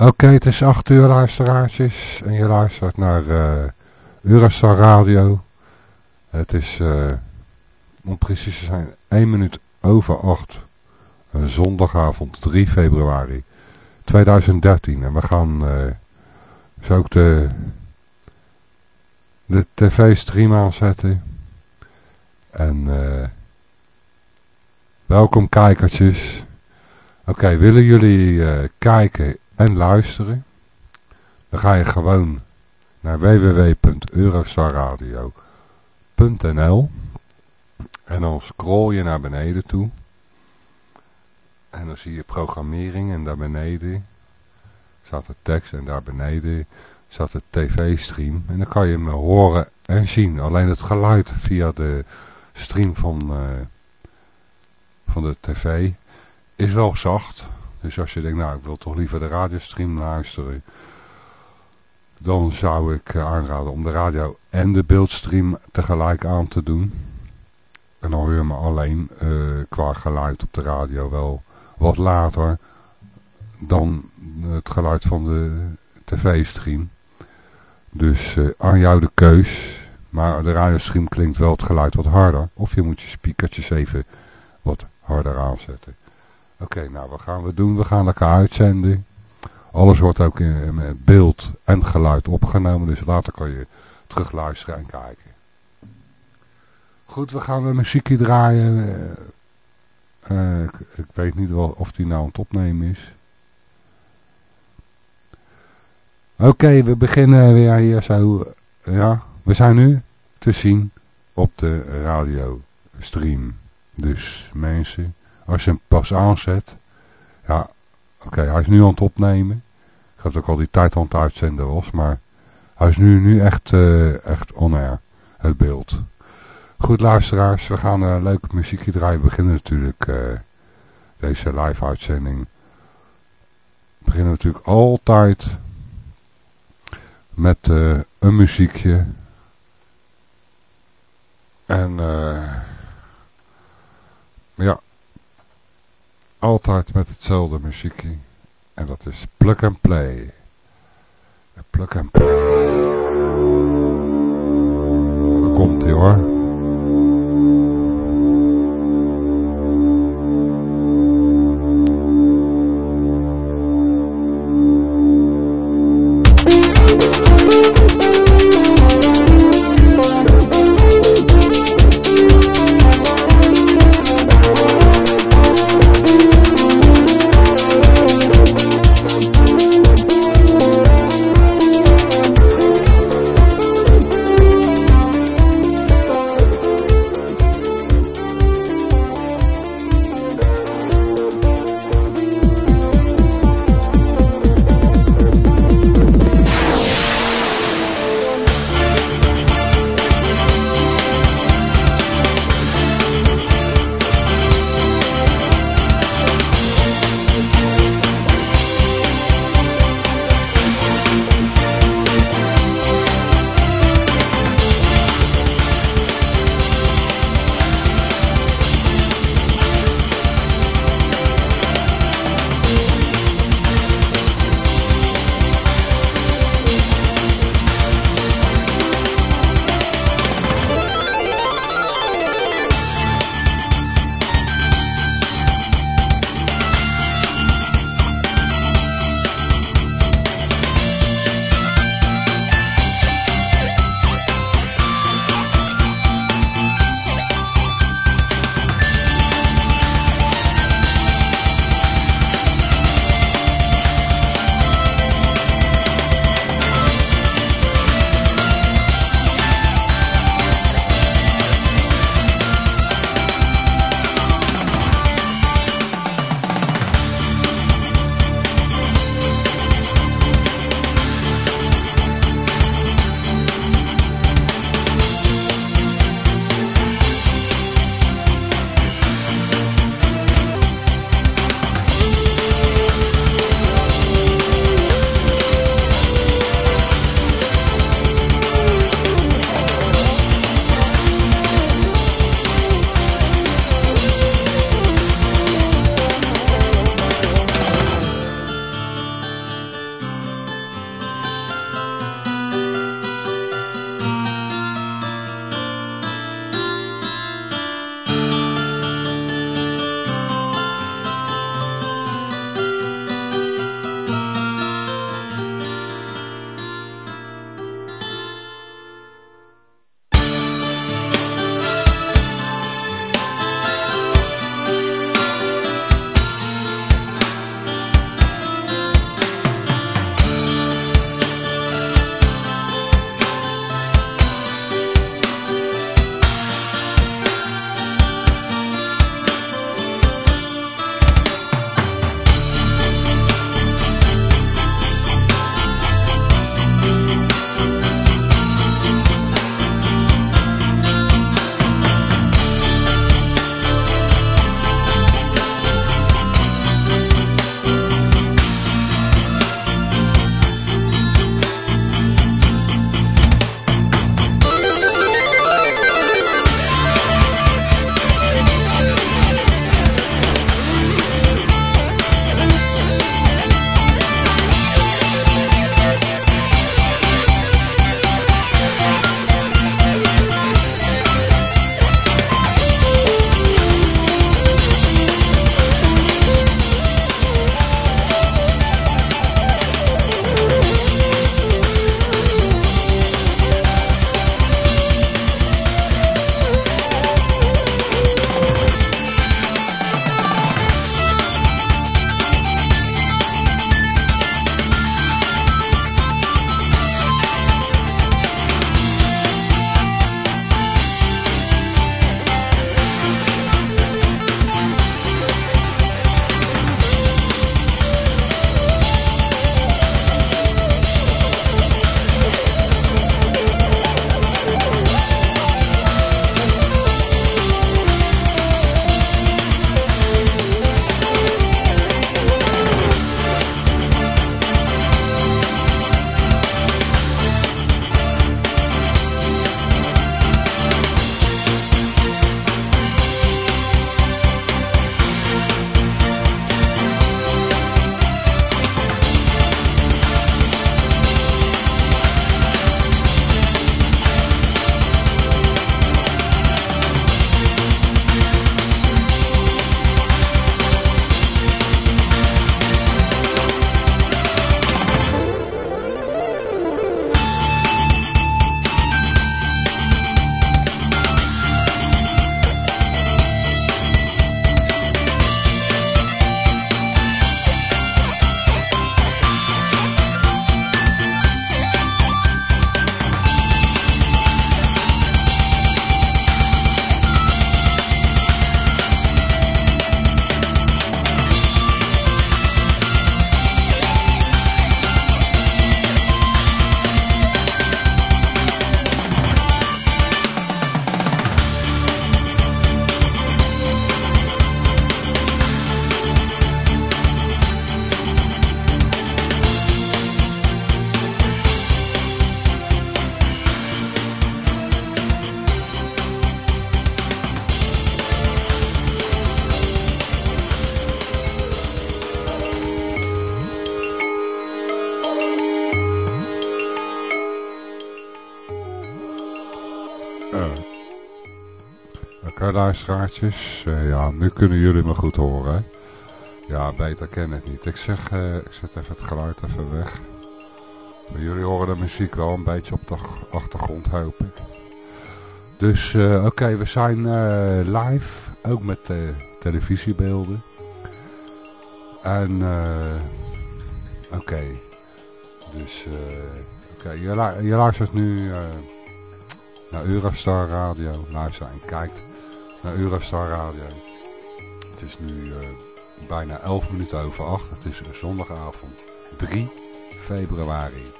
Oké, het is 8 uur luisteraartjes en je luistert naar uh, Eurostar Radio. Het is, uh, om precies te zijn, 1 minuut over 8. Een zondagavond 3 februari 2013. En we gaan zo ook de, de tv-stream aanzetten. En welkom kijkertjes. Oké, willen jullie kijken en luisteren, dan ga je gewoon naar www.eurostarradio.nl en dan scroll je naar beneden toe. En dan zie je programmering en daar beneden staat de tekst en daar beneden staat de tv-stream. En dan kan je me horen en zien. Alleen het geluid via de stream van, uh, van de tv is wel zacht. Dus als je denkt, nou ik wil toch liever de radiostream luisteren. Dan zou ik eh, aanraden om de radio en de beeldstream tegelijk aan te doen. En dan hoor je me alleen uh, qua geluid op de radio wel wat later dan het geluid van de tv-stream. Dus uh, aan jou de keus. Maar de radiostream klinkt wel het geluid wat harder. Of je moet je speakertjes even wat harder aanzetten. Oké, nou wat gaan we doen? We gaan lekker uitzenden. Alles wordt ook in, beeld en geluid opgenomen. Dus later kan je terug luisteren en kijken. Goed, we gaan een muziekje draaien. Uh, ik, ik, weet niet wel of die nou aan het opnemen is. Oké, we beginnen weer hier zo. Ja, we zijn nu te zien op de radiostream. Dus mensen, als je hem pas aanzet. Ja, oké, hij is nu aan het opnemen. Ik had ook al die tijd aan het uitzenden was. Maar hij is nu, nu echt, uh, echt on air. Het beeld. Goed luisteraars, we gaan een leuke muziekje draaien. We beginnen natuurlijk uh, deze live uitzending. We beginnen natuurlijk altijd met uh, een muziekje. En ja, altijd met hetzelfde muziekje. En dat is Plug and Play. Plug and Play. Daar komt hij hoor. Luisteraartjes, uh, ja, nu kunnen jullie me goed horen. Ja, beter ken het niet. Ik zeg, uh, ik zet even het geluid even weg. Jullie horen de muziek wel een beetje op de achtergrond, hoop ik. Dus uh, oké, we zijn live, ook met televisiebeelden. En oké, dus oké, okay. je, je luistert nu naar Eurostar Radio. Luister en kijkt naar Eurostar Radio. Het is nu uh, bijna 11 minuten over 8. Het is een zondagavond 3 februari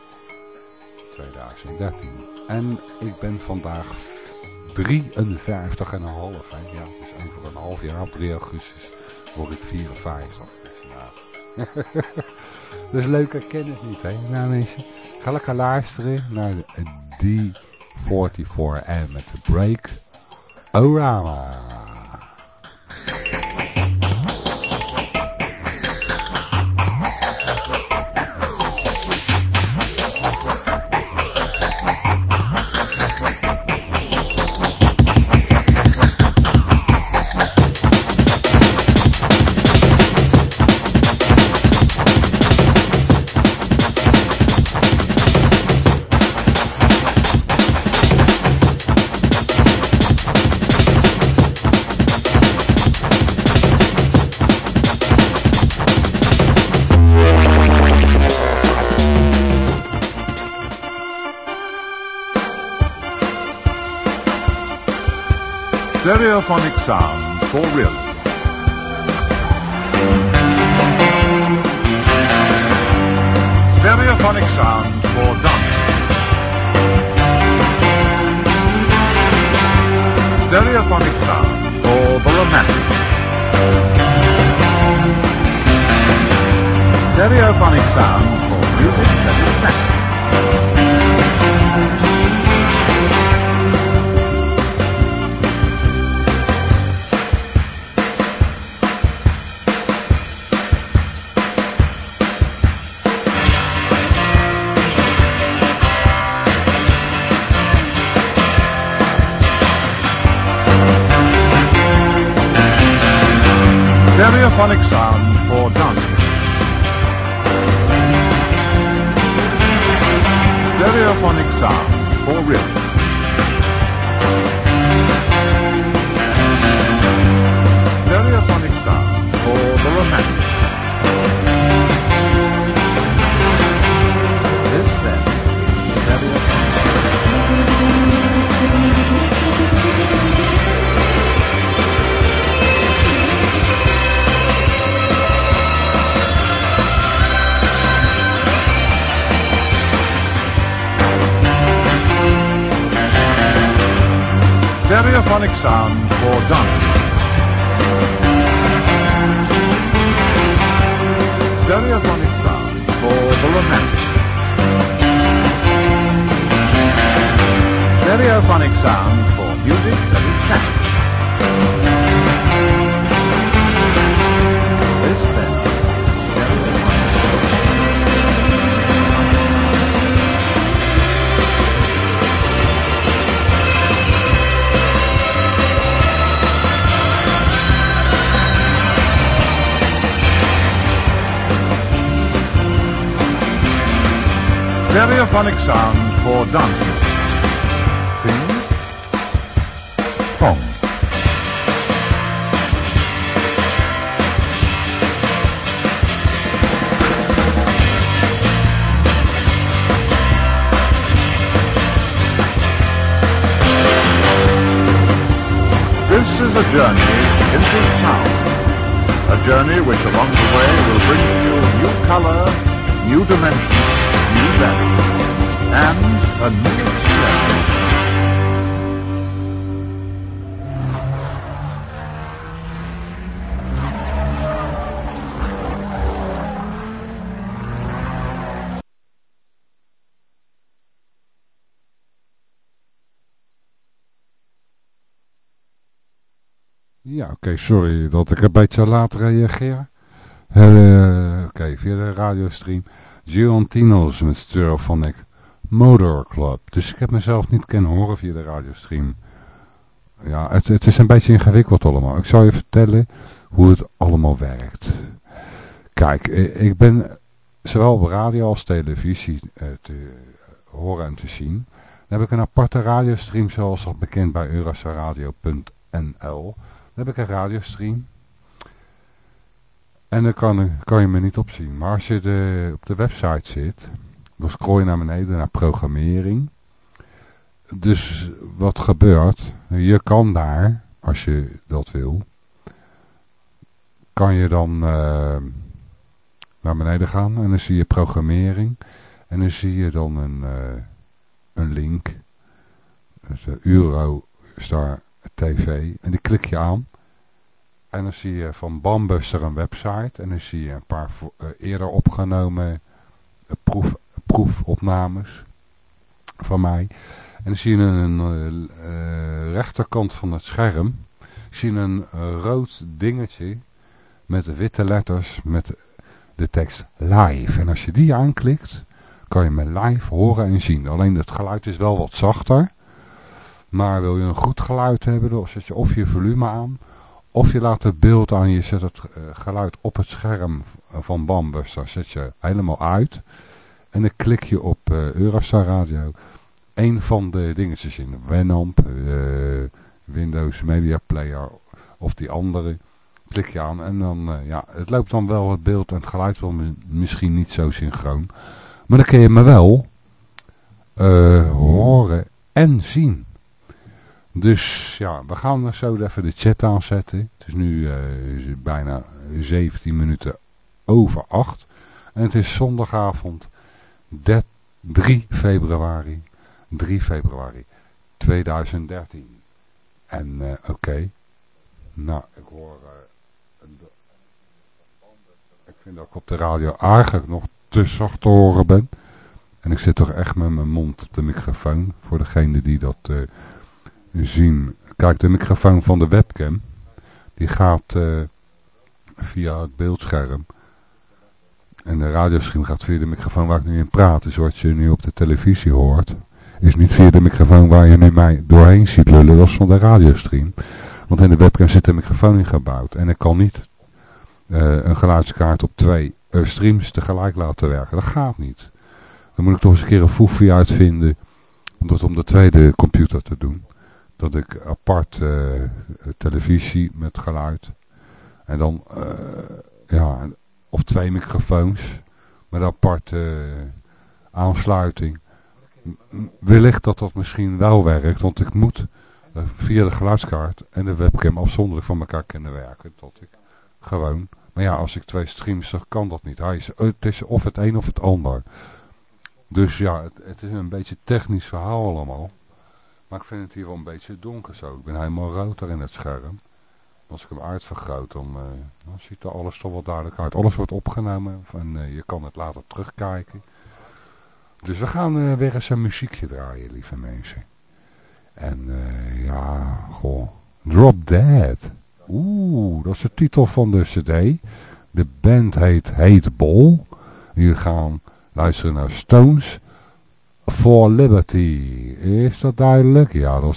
2013. En ik ben vandaag 53,5. Ja, dus over een half jaar op 3 augustus word ik 54. Dus, nou. dus leuk herken het niet, hè? Nou mensen, ga lekker luisteren naar die 44M met de break. around. Stereophonic sound for real. Stereophonic sound for dancing. Stereophonic sound for the romantic. Stereophonic sound for music that is classic. Stereophonic sound for dancing. Stereophonic sound for rhythm. Stereophonic sound for dancing. Stereophonic sound for the romantic. Stereophonic sound for music that is classic. Stereophonic sound for dancing. Ping, pong. This is a journey into sound. A journey which along the way will bring you new color, new dimension, Ja, oké, sorry dat ik een beetje laat reageer. Uh, oké, via de radiostream. Giantinos met Stereophonic Motor Club. Dus ik heb mezelf niet kunnen horen via de radiostream. ja, het, het is een beetje ingewikkeld allemaal. Ik zal je vertellen hoe het allemaal werkt. Kijk, ik ben zowel op radio als televisie te horen en te zien. Dan heb ik een aparte radiostream zoals al bekend bij eurosaradio.nl. Dan heb ik een radiostream. En dan kan, kan je me niet opzien. Maar als je op de website zit, dan scroll je naar beneden naar programmering. Dus wat gebeurt? Je kan daar, als je dat wil, kan je dan uh, naar beneden gaan en dan zie je programmering. En dan zie je dan een, uh, een link. Dus uh, Eurostar TV. En die klik je aan. En dan zie je van Bambuster een website. En dan zie je een paar eerder opgenomen proef, proefopnames van mij. En dan zie je een uh, rechterkant van het scherm. Zie je een rood dingetje met witte letters met de tekst live. En als je die aanklikt, kan je me live horen en zien. Alleen het geluid is wel wat zachter. Maar wil je een goed geluid hebben, dan zet je of je volume aan. Of je laat het beeld aan, je zet het geluid op het scherm van Bambus. Dan zet je helemaal uit. En dan klik je op uh, Eurostar Radio. Een van de dingetjes in. Winamp, uh, Windows Media Player of die andere. Klik je aan en dan, ja, het loopt dan wel het beeld en het geluid wel misschien niet zo synchroon. Maar dan kun je me wel horen en zien. Dus ja, we gaan zo even de chat aanzetten. Het is nu bijna 17 minuten over 8. En het is zondagavond 3 februari. 3 februari 2013. En uh, oké. Nou, ik hoor... Uh, ik vind dat ik op de radio eigenlijk nog te zacht te horen ben. En ik zit toch echt met mijn mond op de microfoon. Voor degene die dat zien. Kijk, de microfoon van de webcam. Die gaat via het beeldscherm. En de radiostream gaat via de microfoon waar ik nu in praat. Dus wat je nu op de televisie hoort, is niet via de microfoon waar je nu mij doorheen ziet lullen. Dat is van de radiostream. Want in de webcam zit een microfoon ingebouwd. En ik kan niet uh, een geluidskaart op twee uh, streams tegelijk laten werken. Dat gaat niet. Dan moet ik toch eens een keer een foefie uitvinden om dat om de tweede computer te doen. Dat ik apart uh, televisie met geluid en dan ja, of twee microfoons met aparte aansluiting. Wellicht dat dat misschien wel werkt, want ik moet eh, via de geluidskaart en de webcam afzonderlijk van elkaar kunnen werken. Tot ik gewoon, maar ja, als ik twee streams zeg, kan dat niet. Hij is, het is of het een of het ander. Dus ja, het, het is een beetje technisch verhaal allemaal. Maar ik vind het hier wel een beetje donker zo. Ik ben helemaal rood daar in het scherm. Als ik hem uitvergroot, dan, uh, dan ziet er alles toch wel duidelijk uit. Alles wordt opgenomen en uh, je kan het later terugkijken. Dus we gaan uh, weer eens een muziekje draaien, lieve mensen. En ja, goh, Drop Dead. Oeh, dat is de titel van de cd. De band heet Hate Ball. Jullie gaan luisteren naar Stones for Liberty. Is dat duidelijk? Ja, dat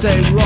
day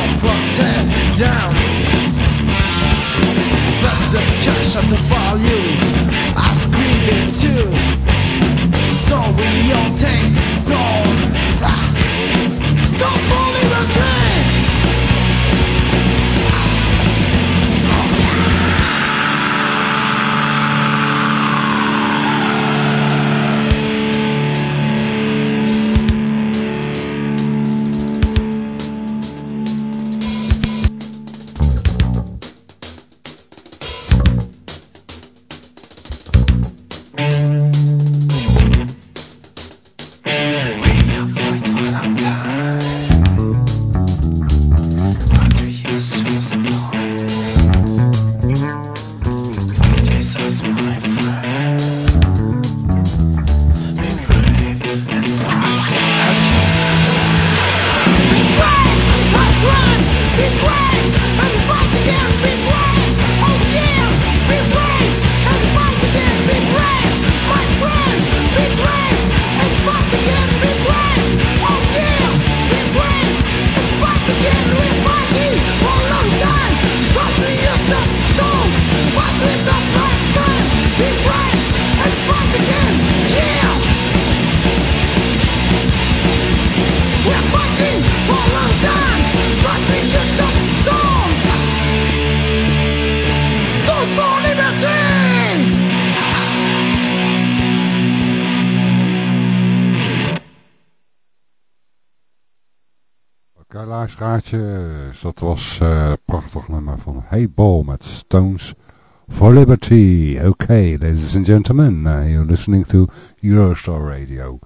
luisteraartje. dat was uh, prachtig nummer van Hey Ball met Stones for Liberty. Okay, ladies and gentlemen, uh, you're listening to Eurostar Radio.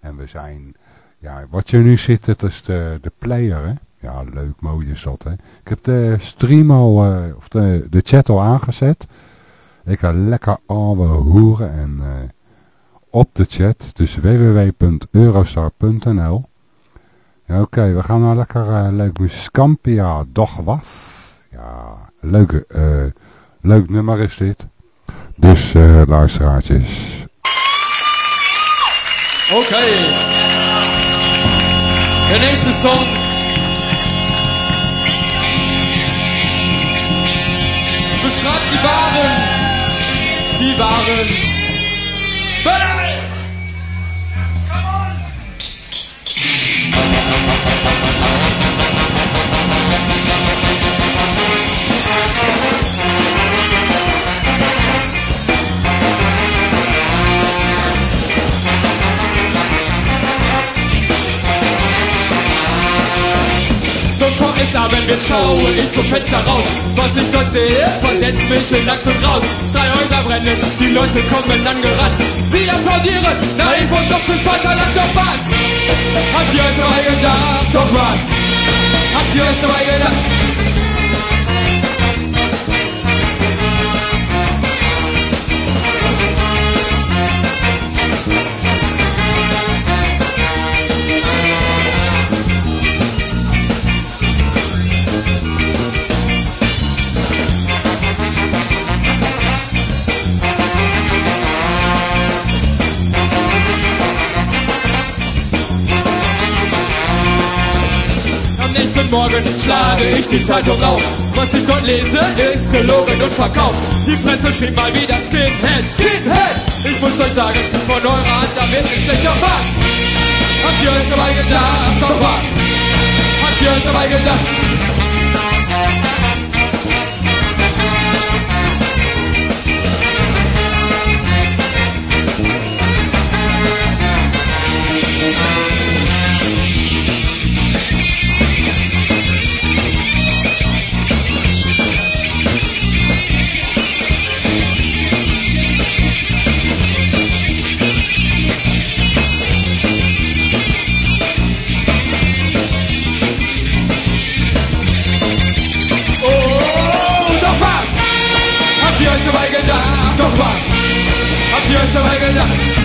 En we zijn, ja, wat je nu ziet, dat is de, de player, hè. Ja, leuk, mooi is dat, hè. Ik heb de stream al, uh, of de, de chat al aangezet. Ik ga lekker ouwe hoeren en op de chat, dus www.eurostar.nl Oké, we gaan naar lekker uh, leuk Scampia Doch Was. Ja, leuke, uh, leuk nummer is dit. Dus uh, luisteraartjes. Oké. Okay. De nächste Song. Beschreibt die Waren. Die Waren. ハハハハハ! Bevor es Abend wird, schaue ich zum Fenster raus. Was ich dort sehe, versetzt mich in Lachs und Raus. Drei Häuser brennen, die Leute kommen angerannt. Sie applaudieren, naiv und doch fürs Vaterland doch was. Habt ihr euch mal gedacht, doch was? Habt ihr euch mal gedacht? Morgen schlage ich die Zeitung auf. Was ich dort lese, ist gelogen und verkauft. Die Presse schrieb mal wieder Skinhead, Skinhead. Ich muss euch sagen, von eurer Hand, da wird nicht schlechter was. Habt ihr euch dabei gedacht, doch was? Habt ihr euch dabei gedacht? 小白跟着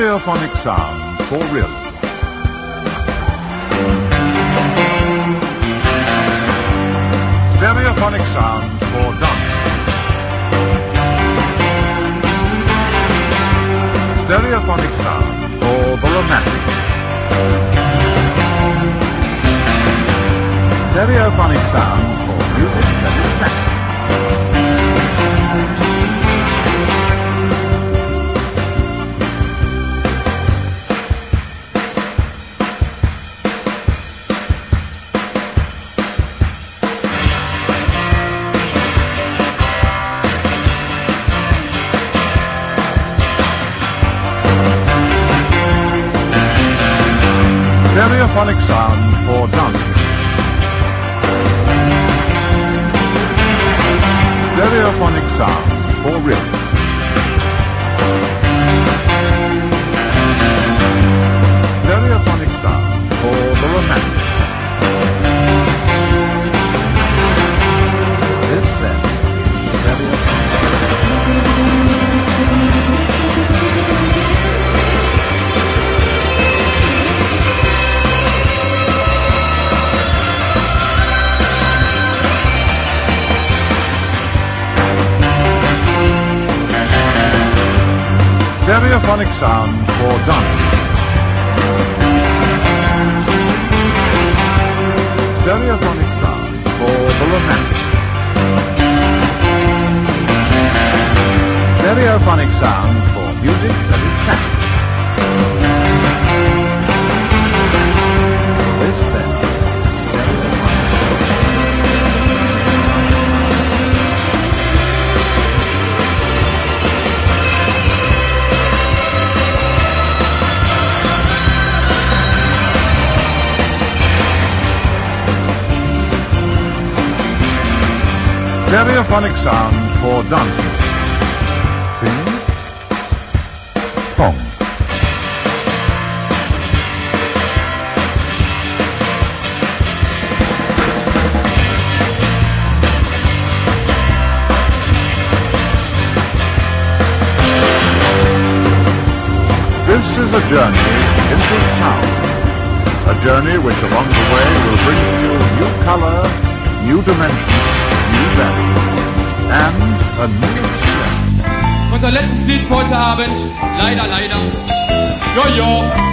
Stereophonic sound for realism. Stereophonic sound for dancing. Stereophonic sound for the romantic. Stereophonic sound for music that is classic. Stereophonic sound for dancing. Stereophonic sound for realism. Stereophonic sound for dancing. Stereophonic sound for the romantic. Stereophonic sound Stereophonic sound for dancing. Ping. Pong. This is a journey into sound. A journey which along the way will bring you new color, new dimension, Unser letztes Lied für heute Abend. Leider, leider. Jojo.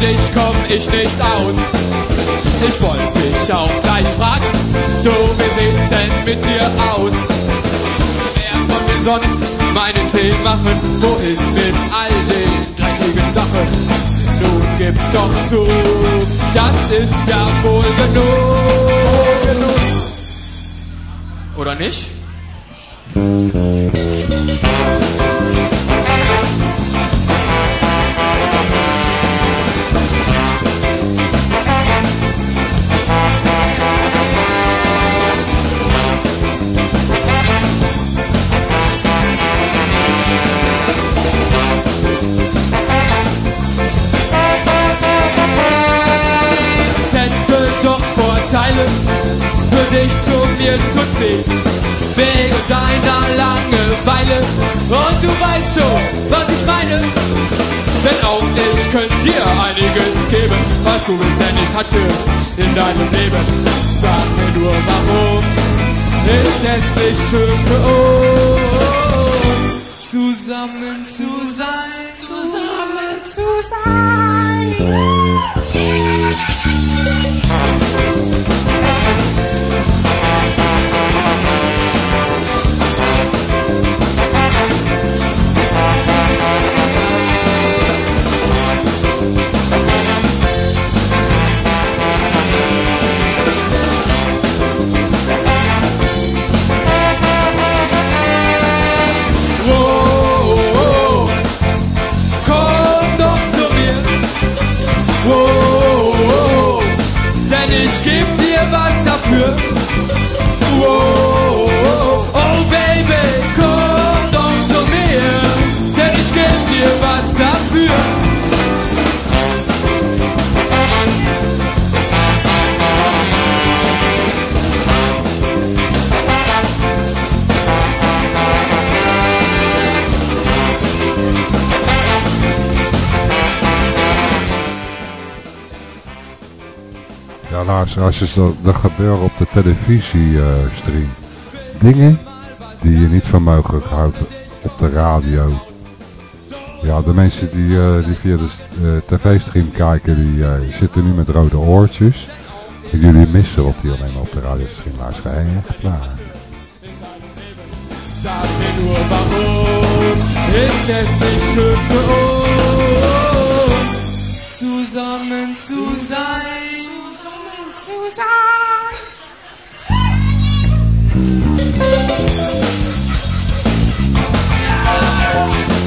Dich komm ich nicht aus. Ich wollte dich auch gleich fragen. Du, wie sieht's denn mit dir aus? Wer soll mir sonst meinen Tee machen? Wohin mit all den dreckigen Sachen? Nun gib's doch zu, das ist ja wohl genug. Oder nicht? Dich zu mir zu ziehen. Wegen deiner Langeweile. Und du weißt schon, was ich meine. Denn auch ich könnte dir einiges geben, was du bisher nicht hattest in deinem Leben. Sag mir nur warum. Ist es nicht schön für uns, zusammen zu sein, zusammen zu sein. Luisteraars, als je er gebeuren op de televisiestream dingen die je niet voor mogelijk houdt op de radio. Ja, de mensen die, eh, die via de eh, tv-stream kijken, die eh, zitten nu met rode oortjes. En jullie missen wat die alleen op de radiostream luisteren. Echt waar. Zusammen zu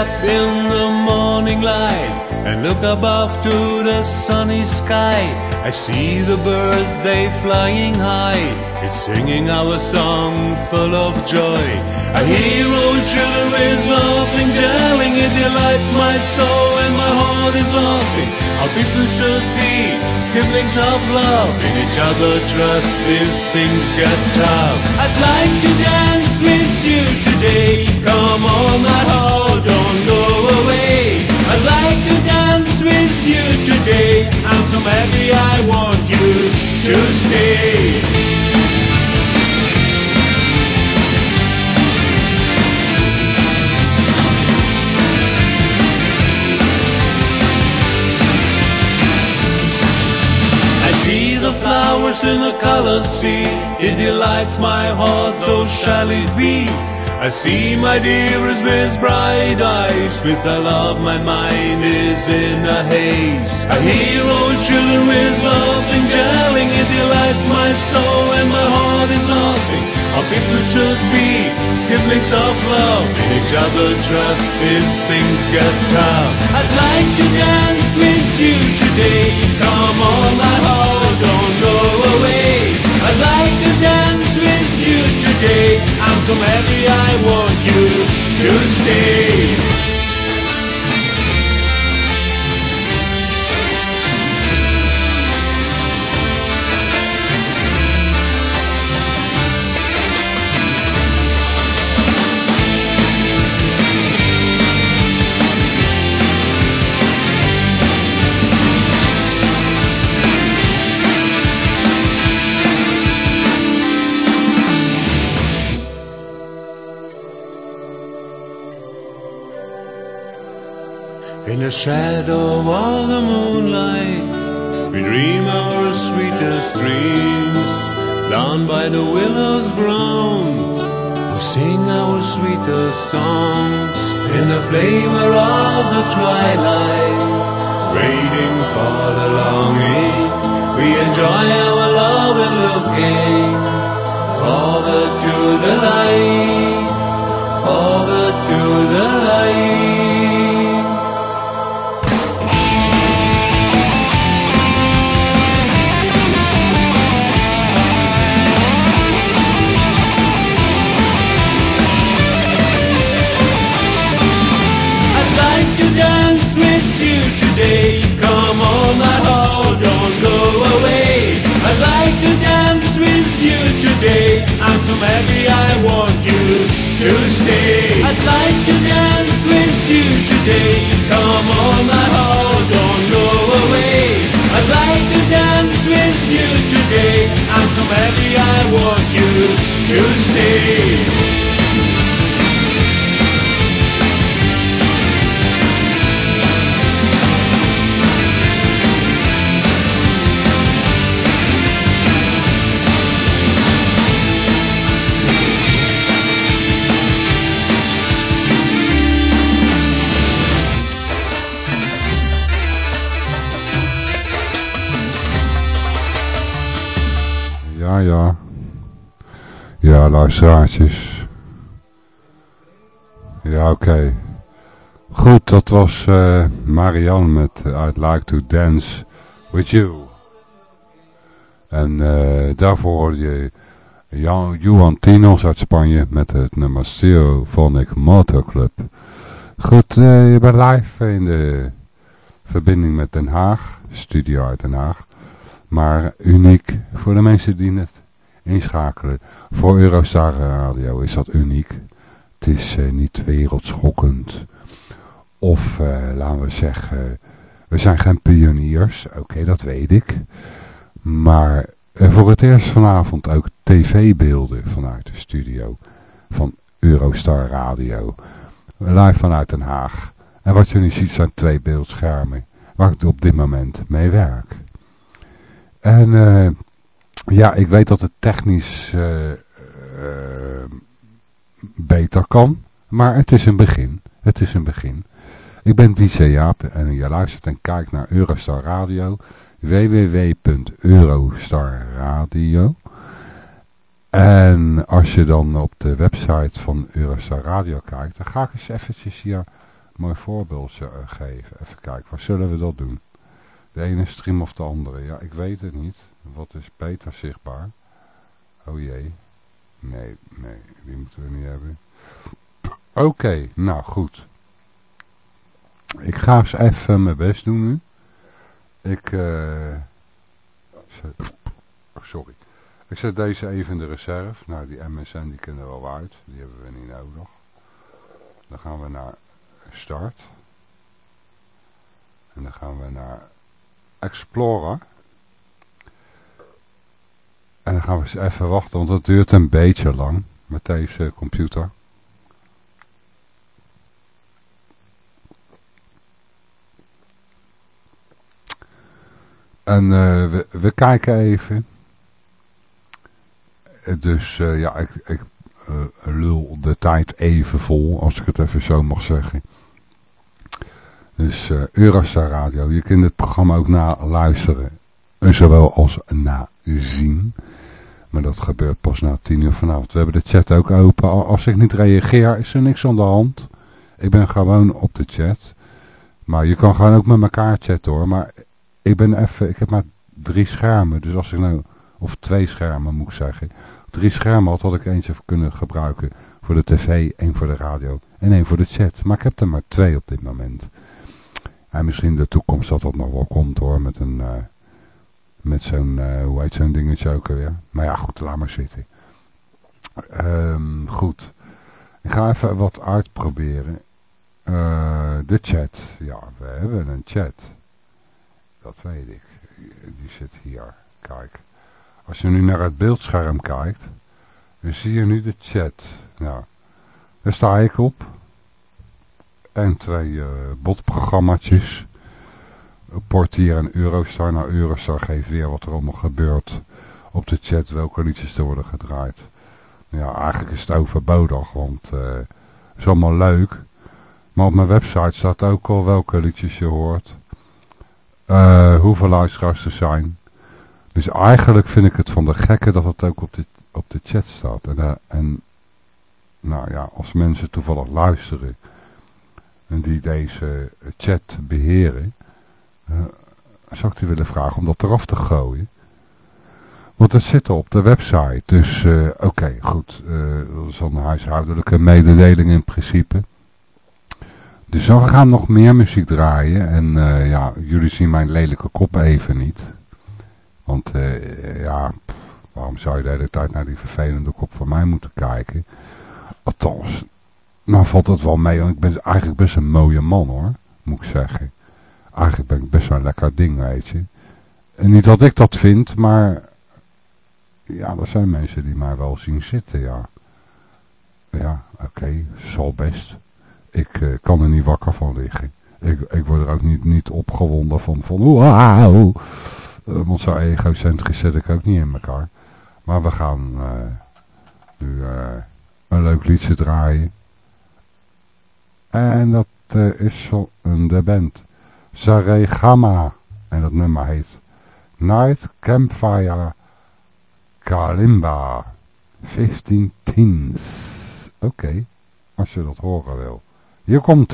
up in the morning light and look above to the sunny sky. I see the bird, they flying high. It's singing our song full of joy. I hear old children laughing, telling it delights my soul and my heart is laughing. How people should be siblings of love in each other, trust if things get tough. I'd like to dance with you today. Come on, my heart, today. I'm so happy I want you to stay. I see the flowers in the color sea. It delights my heart, so shall it be. I see my dearest with bright eyes. With thy love, my mind is in a haze. I hear old children with laughing, telling it delights my soul, and my heart is laughing. How people should be siblings of love, in each other trust if things get tough. I'd like to dance with you today. Come on, my heart, don't go away. I'd like to dance with you today. Happy I want you to stay. The shadow of the moonlight, we dream our sweetest dreams. Down by the willows brown, we sing our sweetest songs. In the flavor of the twilight, waiting for the longing. We enjoy our love and looking forward to the light, forward to the light. Today. I'm so happy I want you to stay. I'd like to dance with you today. Come on, my heart, don't go away. I'd like to dance with you today. I'm so happy I want you to stay. Luisteraartjes. Ja, oké. Goed, dat was eh Marianne met eh, I'd Like to Dance With You. En eh daarvoor hoorde je Juan Tinos uit Spanje met het nummer Stereophonic Motor Club. Goed, je bent live in de verbinding met Den Haag, studio uit Den Haag. Maar uniek voor de mensen die het inschakelen. Voor Eurostar Radio is dat uniek. Het is eh, niet wereldschokkend. Of eh, laten we zeggen, we zijn geen pioniers. Oké, dat weet ik. Maar eh, voor het eerst vanavond ook tv-beelden vanuit de studio van Eurostar Radio. Live vanuit Den Haag. En wat je nu ziet zijn twee beeldschermen waar ik op dit moment mee werk. En ja, ik weet dat het technisch eh, eh, beter kan, maar het is een begin. Het is een begin. Ik ben DJ Jaap en je luistert en kijkt naar Eurostar Radio, www.eurostarradio. En als je dan op de website van Eurostar Radio kijkt, dan ga ik eens eventjes hier een mooi voorbeeldje eh, geven. Even kijken, waar zullen we dat doen? De ene stream of de andere? Ja, ik weet het niet. Wat is beter zichtbaar? Oh jee. Nee, nee, die moeten we niet hebben. Oké, nou goed. Ik ga eens even mijn best doen nu. Ik, eh... oh, sorry. Ik zet deze even in de reserve. Nou, die MSN die kunnen we wel uit. Die hebben we niet nodig. Dan gaan we naar start. En dan gaan we naar Explorer. En dan gaan we eens even wachten, want dat duurt een beetje lang met deze computer. En eh, we, kijken even. Dus eh, ja, ik, ik eh, lul de tijd even vol, als ik het even zo mag zeggen. Dus Eurostar Radio, je kunt het programma ook naluisteren. En zowel als nazien. Maar dat gebeurt pas na tien uur vanavond. We hebben de chat ook open. Al- Als ik niet reageer, is er niks aan de hand. Ik ben gewoon op de chat. Maar je kan gewoon ook met elkaar chatten hoor. Maar ik ben even, ik heb maar drie schermen. Dus als ik nou, of twee schermen moet ik zeggen. Drie schermen had, had ik eentje kunnen gebruiken voor de tv, één voor de radio en één voor de chat. Maar ik heb er maar twee op dit moment. En misschien in de toekomst dat dat nog wel komt hoor, met een, eh, met zo'n, eh, hoe heet zo'n dingetje ook alweer. Maar ja, goed, laat maar zitten. Ehm, goed. Ik ga even wat uitproberen. Eh, de chat. Ja, we hebben een chat. Dat weet ik. Die zit hier. Kijk. Als je nu naar het beeldscherm kijkt, dan zie je nu de chat. Nou, daar sta ik op. En twee eh botprogrammaatjes. Portier en Eurostar. Nou, Eurostar geeft weer wat er allemaal gebeurt op de chat. Welke liedjes er worden gedraaid. Ja, eigenlijk is het overbodig, want eh, het is allemaal leuk. Maar op mijn website staat ook al welke liedjes je hoort. eh, hoeveel luisteraars er zijn. Dus eigenlijk vind ik het van de gekke dat het ook op de, op de chat staat. En, eh, en nou ja, als mensen toevallig luisteren en die deze chat beheren, eh, zou ik die willen vragen om dat eraf te gooien. Want het zit op de website. Dus eh, oké, goed. eh, dat is dan een huishoudelijke mededeling in principe. Dus we gaan nog meer muziek draaien. En eh, ja, jullie zien mijn lelijke kop even niet. Want eh, ja, waarom zou je de hele tijd naar die vervelende kop van mij moeten kijken? Althans, nou valt het wel mee. Want ik ben eigenlijk best een mooie man hoor, moet ik zeggen. Eigenlijk ben ik best wel een lekker ding, weet je. En niet dat ik dat vind, maar ja, er zijn mensen die mij wel zien zitten, ja. Ja, oké, zal best. Ik eh, kan er niet wakker van liggen. Ik, ik word er ook niet, niet opgewonden van, van wauw. Eh, want zo egocentrisch zet ik ook niet in elkaar. Maar we gaan eh, nu een leuk liedje draaien. En dat is van de band Saregama. En dat nummer heet Night Campfire Kalimba 15 Teens. Oké, als je dat horen wil. Hier komt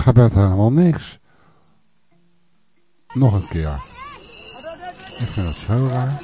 gebeurt helemaal niks. Nog een keer. Ik vind het zo raar.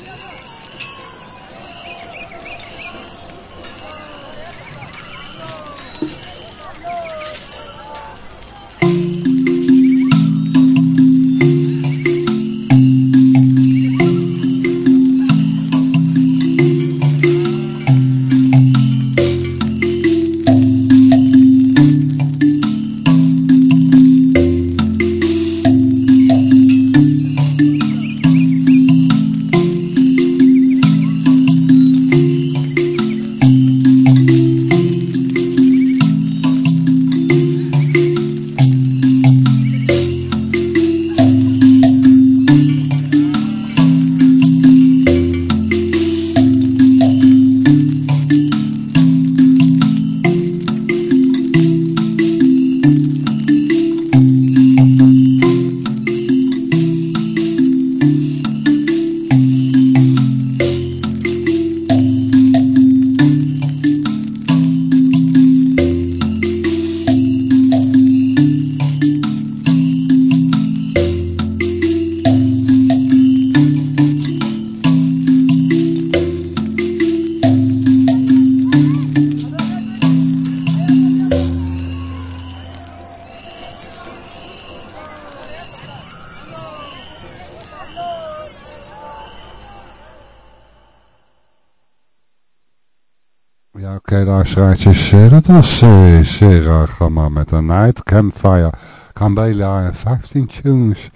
Luisteraartjes, eh, dat was Sarah Gamma met een Night Campfire. Cambela 15 tunes.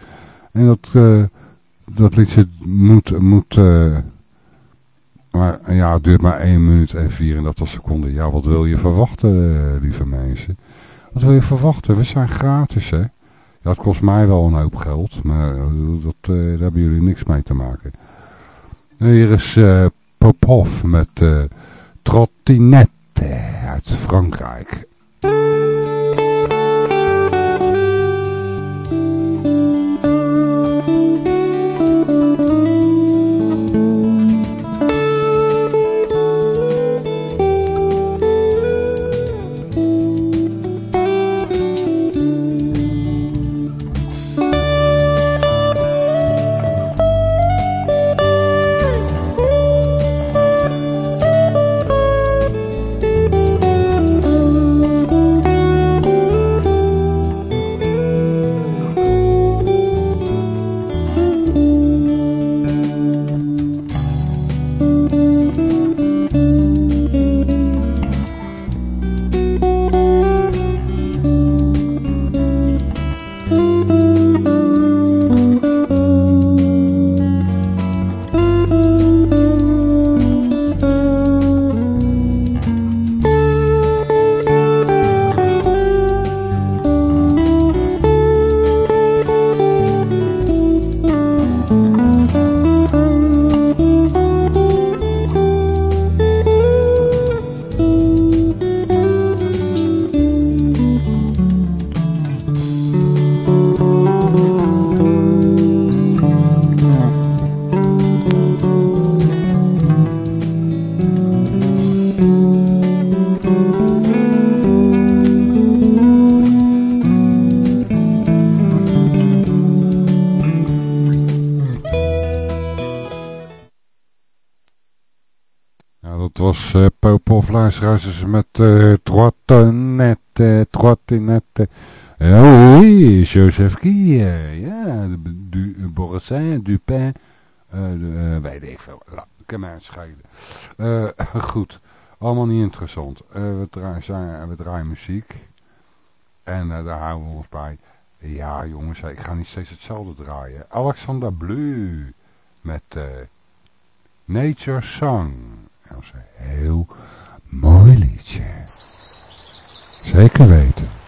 En dat, uh, dat liedje moet, moet maar ja, het duurt maar 1 minuut en 34 seconden. Ja, wat wil je verwachten, lieve mensen? Wat wil je verwachten? We zijn gratis, hè? Ja, het kost mij wel een hoop geld, maar dat, daar hebben jullie niks mee te maken. Hier is Popov met Trottinette was luisteraars met uh, trottinette, trottinette. Oh oui, Joseph Guy, ja, du, Borissin, Dupin, uh, weet ik veel. Ik kan mij schelen. goed, allemaal niet interessant. we, draaien, we draaien muziek en daar houden we ons bij. Ja jongens, ik ga niet steeds hetzelfde draaien. Alexander Blue met Nature Song. Dat is een heel mooi liedje. Zeker weten.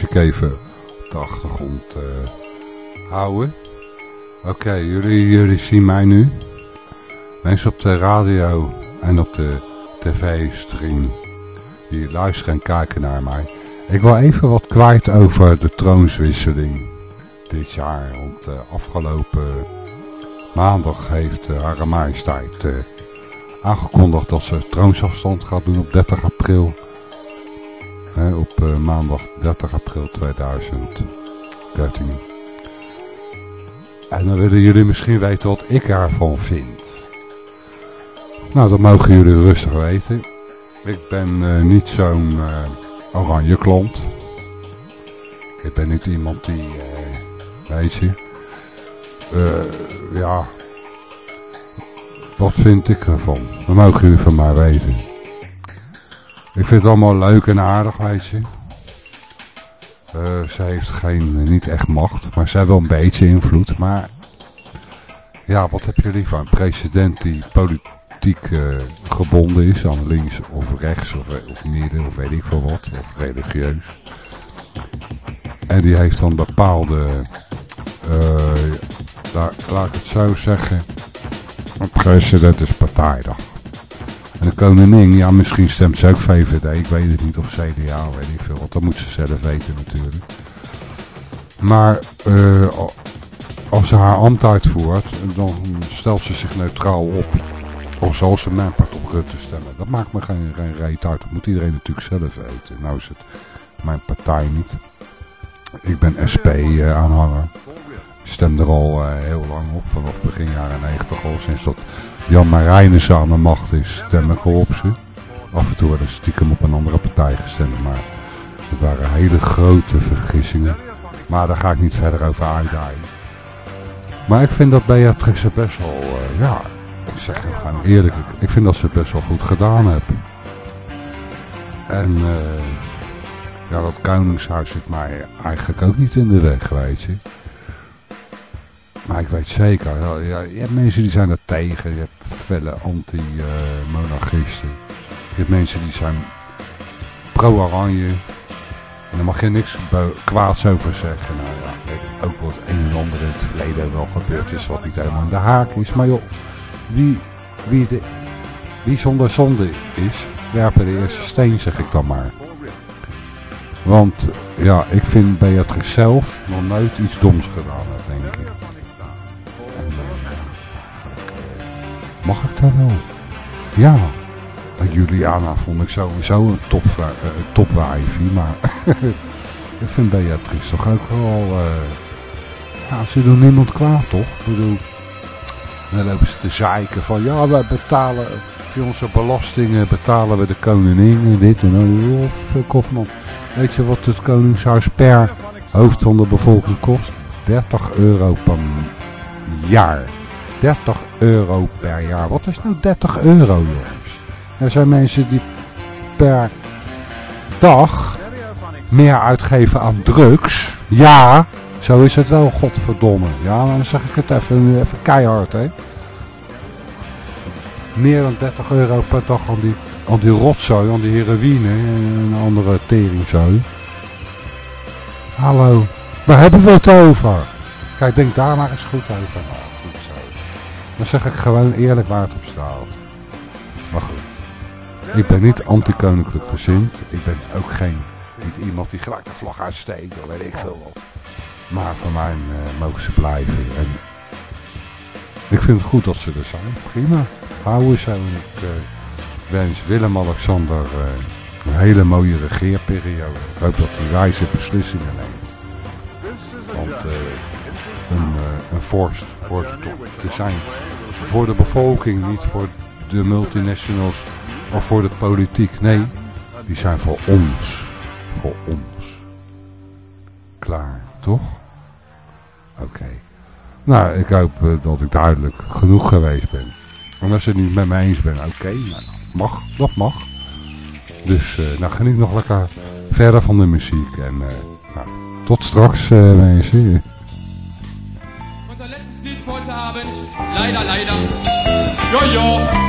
Muziek even op de achtergrond eh, houden. Oké, jullie, jullie zien mij nu. Mensen op de radio en op de tv-stream. Die luisteren en kijken naar mij. Ik wil even wat kwijt over de troonswisseling dit jaar. Want eh, afgelopen maandag heeft uh, Hare Majesteit eh, aangekondigd dat ze troonsafstand gaat doen op 30 april. Op maandag 30 april 2013. En dan willen jullie misschien weten wat ik daarvan vind. Nou, dat mogen jullie rustig weten. Ik ben eh, niet zo'n eh, oranje klant. Ik ben niet iemand die, eh, weet je, ja, wat vind ik ervan? Dat mogen jullie van mij weten. Ik vind het allemaal leuk en aardig, weet je. Eh, zij heeft geen, niet echt macht, maar zij wel een beetje invloed. Maar ja, wat heb je liever? Een president die politiek eh, gebonden is aan links of rechts of, of midden of weet ik veel wat, of religieus. En die heeft dan bepaalde, eh, la- laat ik het zo zeggen, een president is partijdig. En de koningin, ja misschien stemt ze ook VVD, ik weet het niet, of CDA, weet ik veel wat, dat moet ze zelf weten natuurlijk. Maar eh, als ze haar ambt uitvoert, dan stelt ze zich neutraal op. Of zal ze mijn part op Rutte stemmen. Dat maakt me geen, geen reet uit. Dat moet iedereen natuurlijk zelf weten. Nou is het mijn partij niet. Ik ben SP-aanhanger. Ik stem er al eh, heel lang op. Vanaf begin jaren 90 al. Sinds dat Jan Marijnissen aan de macht is, stem ik ze. Af en toe werd ik stiekem op een andere partij gestemd. Maar het waren hele grote vergissingen. Maar daar ga ik niet verder over uitdaaien. Maar ik vind dat Beatrix best wel, eh, ja, ik zeg het gewoon eerlijk, ik, vind dat ze het best wel goed gedaan heeft. En eh, ja, dat koningshuis zit mij eigenlijk ook niet in de weg, weet je. Maar ik weet zeker, ja, je hebt mensen die zijn er tegen, je hebt felle anti-monarchisten. je hebt mensen die zijn pro-oranje. En daar mag je niks kwaads over zeggen. Nou ja, weet ik ook wat een en ander in het verleden wel gebeurd is wat niet helemaal in de haak is. Maar joh, wie, wie, de, wie zonder zonde is, werpen de eerste steen, zeg ik dan maar. Want ja, ik vind Beatrix zelf nog nooit iets doms gedaan, denk ik. En, eh, mag ik dat wel? Ja. Juliana vond ik sowieso een top, uh, maar ik vind Beatrix toch ook wel... eh, ja, ze doen niemand kwaad, toch? Ik bedoel... Dan lopen ze te zeiken van, ja, wij betalen... Via onze belastingen betalen we de koningin en dit en dat. Oh, fuck off, man. Weet je wat het koningshuis per hoofd van de bevolking kost? 30 euro per jaar. 30 euro per jaar. Wat is nou 30 euro, jongens? Er zijn mensen die per dag meer uitgeven aan drugs. Ja, zo is het wel, godverdomme. Ja, dan zeg ik het even, even keihard, hè. Meer dan 30 euro per dag aan die, aan die rotzooi, aan die heroïne en andere teringzooi. Hallo, waar hebben we het over? Kijk, denk daar maar eens goed over. Zo. Dan zeg ik gewoon eerlijk waar het op staat. Maar goed. Ik ben niet anti-koninklijk gezind. Ik ben ook geen, niet iemand die gelijk de vlag uitsteekt. Dat weet ik veel wel. Maar voor mij eh, mogen ze blijven. En ik vind het goed dat ze er zijn. Prima. Houden zo. En ik eh, wens Willem-Alexander eh, een hele mooie regeerperiode. Ik hoop dat hij wijze beslissingen neemt. Want een, een vorst hoort toch te zijn. Voor de bevolking, niet voor de multinationals of voor de politiek. Nee, die zijn voor ons. Voor ons. Klaar, toch? Oké. Nou, ik hoop eh, dat ik duidelijk genoeg geweest ben. En als je het niet met me eens bent, oké, nou, mag, dat mag. Dus eh, nou, geniet nog lekker verder van de muziek. En eh, nou, tot straks mensen. Unser letztes Lied für heute Abend. Leider, leider. Jojo.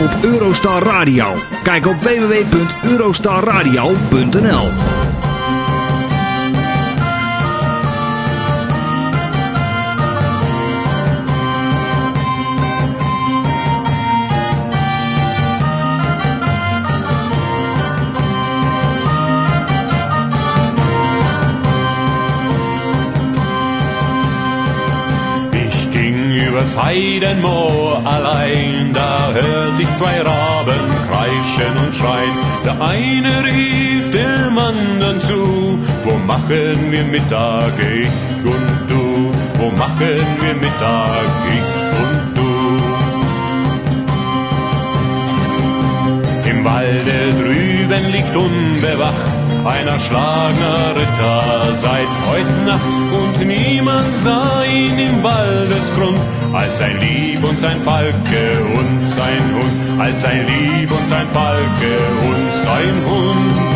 Op Eurostar Radio. Kijk op www.eurostarradio.nl übers Heidenmoor allein, da hört ich zwei Raben kreischen und schreien. Der eine rief dem anderen zu, wo machen wir Mittag, ich und du? Wo machen wir Mittag, ich und du? Im Walde drüben liegt unbewacht ein erschlagener Ritter seit heut Nacht und niemand sah ihn im Waldesgrund als sein Lieb und sein Falke und sein Hund, als sein Lieb und sein Falke und sein Hund.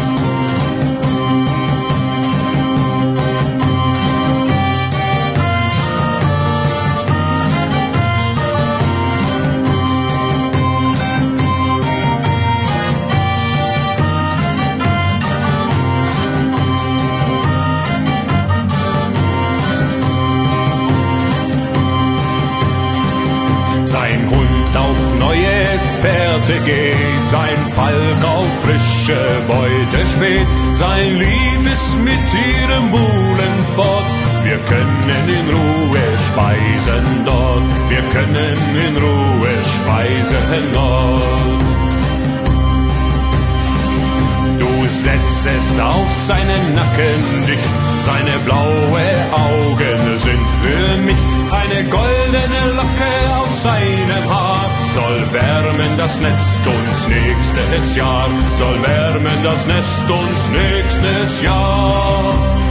Fährte geht, sein Falk auf frische Beute späht, sein Lieb ist mit ihrem Buhlen fort. Wir können in Ruhe speisen dort, wir können in Ruhe speisen dort. Du setzest auf seinen Nacken dicht, seine blaue Augen sind für mich eine goldene Locke auf seinem Haar. Soll wärmen das Nest uns nächstes Jahr, soll wärmen das Nest uns nächstes Jahr.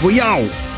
Voor jou.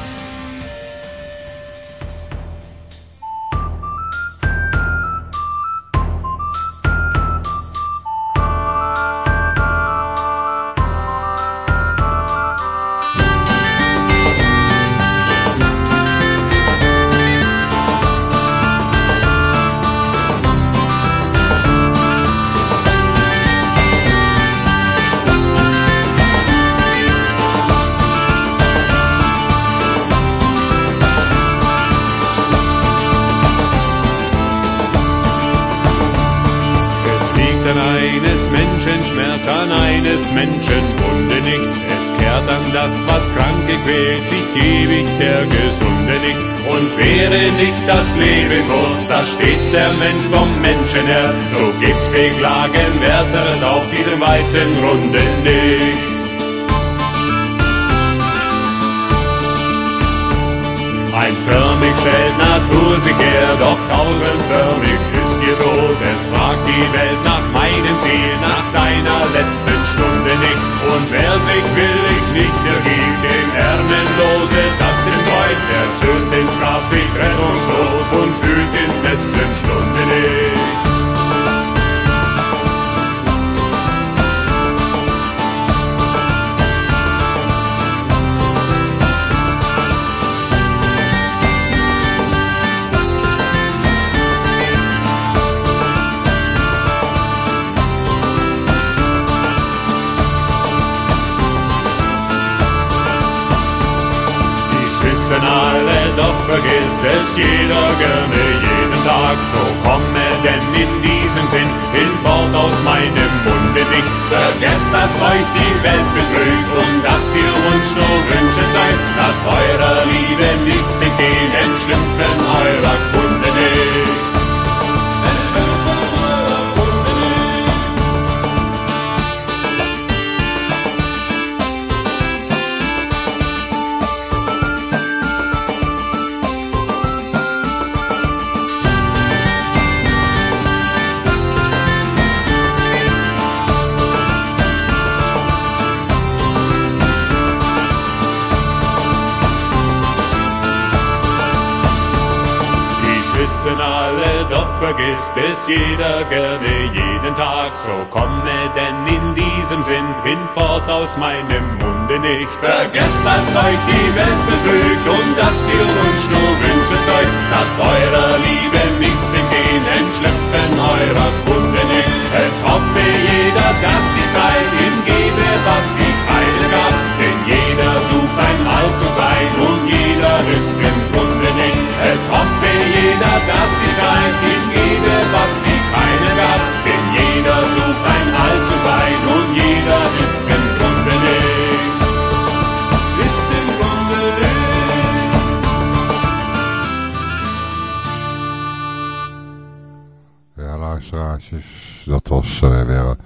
Luisteraartjes, dat was eh, weer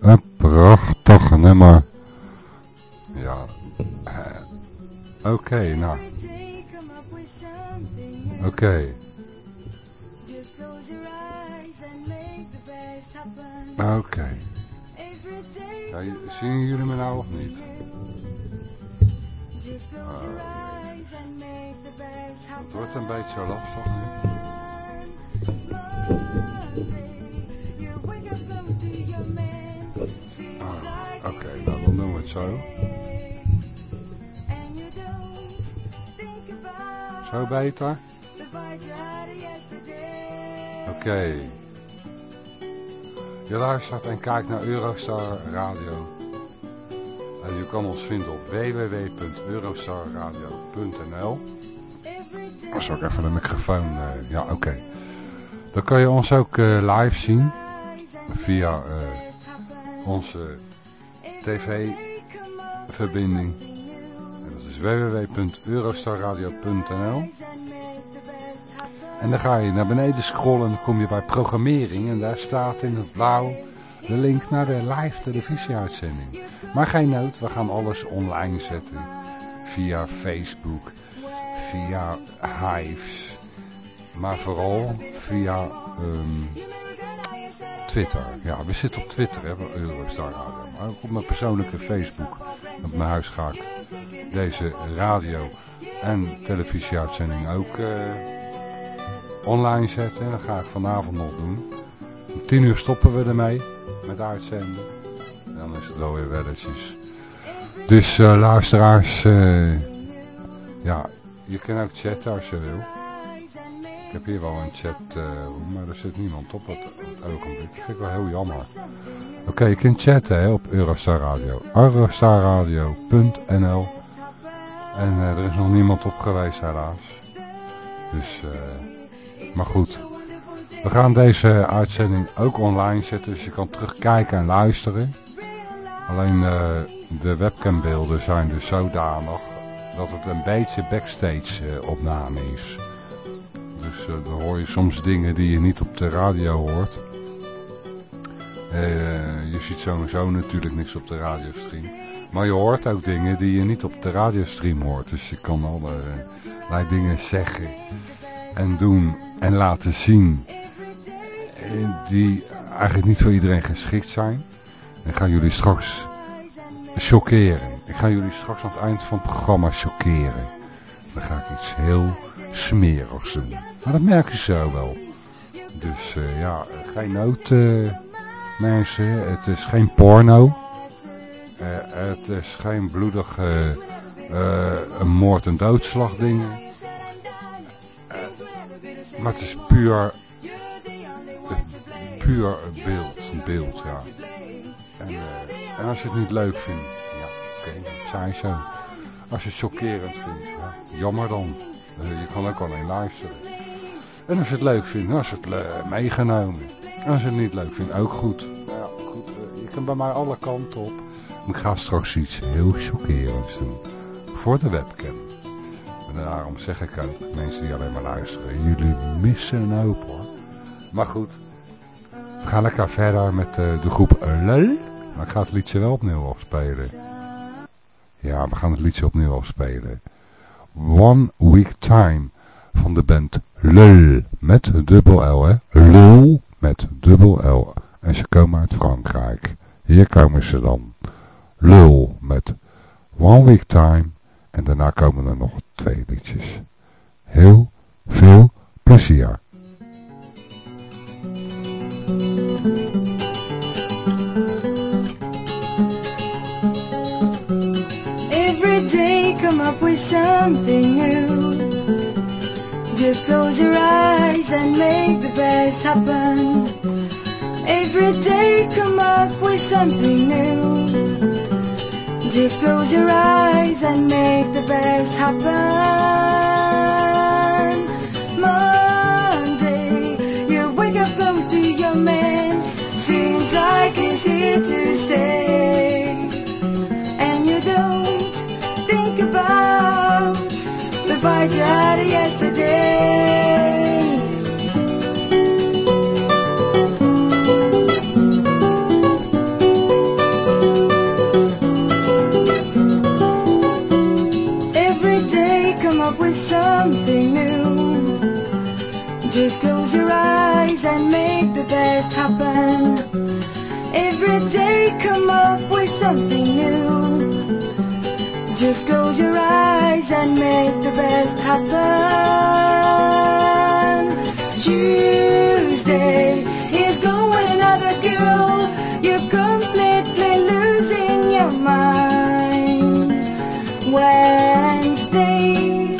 een prachtig nummer. Ja, eh, oké, nou, oké. Oké. Ja, j- zien jullie me nou of niet? Oh, Het wordt een beetje lastig nu. Zo. Zo beter? Oké. Je luistert en kijkt naar Eurostar Radio. En je kan ons vinden op www.eurostarradio.nl zal ik even de microfoon... eh, ja, oké. Dan kan je ons ook eh, live zien via eh, onze tv-verbinding. En dat is www.eurostarradio.nl En dan ga je naar beneden scrollen en dan kom je bij programmering. En daar staat in het blauw de link naar de live televisieuitzending. Maar geen nood, we gaan alles online zetten. Via Facebook, via Hives. Maar vooral via ehm, Twitter. Ja, we zitten op Twitter, hè, Eurostar Radio. Op mijn persoonlijke Facebook. Op mijn huis ga ik deze radio- en televisieuitzending ook eh, online zetten. En dat ga ik vanavond nog doen. Om tien uur stoppen we ermee met uitzenden. Dan is het wel weer welletjes. Dus eh, luisteraars, eh, ja, je kan ook chatten als je wil. Ik heb hier wel een chat, eh, maar er zit niemand op op het ogenblik. Dat vind ik wel heel jammer. Oké, je kunt chatten hè, op Eurostar Radio. Eurostarradio.nl En eh, er is nog niemand op geweest helaas. Dus, eh, maar goed. We gaan deze uitzending ook online zetten, dus je kan terugkijken en luisteren. Alleen de webcambeelden zijn dus zodanig dat het een beetje backstage opname is. Dus eh, dan hoor je soms dingen die je niet op de radio hoort. Eh, je ziet sowieso natuurlijk niks op de radiostream. Maar je hoort ook dingen die je niet op de radiostream hoort. Dus je kan allerlei dingen zeggen en doen en laten zien. eh, Die eigenlijk niet voor iedereen geschikt zijn. En gaan jullie straks chockeren. Ik ga jullie straks aan het eind van het programma chockeren. Dan ga ik iets heel smerigs doen. Maar dat merk je zo wel. Dus eh, ja, geen nood eh, mensen. Het is geen porno. Eh, het is geen bloedig een moord- en doodslag dingen. Maar het is puur, puur beeld. Een beeld, ja. En, als je het niet leuk vindt, ja, oké, zijn zo. Als je het chockerend vindt, ja, jammer dan. Je kan ook alleen luisteren. En als je het leuk vindt, dan is het le- meegenomen. En als je het niet leuk vindt, ook goed. Nou ja, goed eh, je kan bij mij alle kanten op. Maar ik ga straks iets heel chockerends doen. Voor de webcam. En daarom zeg ik ook, mensen die alleen maar luisteren, jullie missen een hoop hoor. Maar goed, we gaan lekker verder met eh, de groep Lul. Maar ik ga het liedje wel opnieuw afspelen. Ja, we gaan het liedje opnieuw afspelen. One Week Time van de band Lul. Met dubbel L, hè. Lul met dubbel L. En ze komen uit Frankrijk. Hier komen ze dan. Lul met One Week Time. En daarna komen er nog twee liedjes. Heel veel plezier. Every day come up with something new. Just close your eyes and make the best happen. Every day come up with something new. Just close your eyes and make the best happen. Monday, you wake up close to your man. Seems like he's here to stay you had yesterday. Every day come up with something new. Just close your eyes and make the best happen. Every day come up with something. Just close your eyes and make the best happen. Tuesday is going another girl. You're completely losing your mind. Wednesday,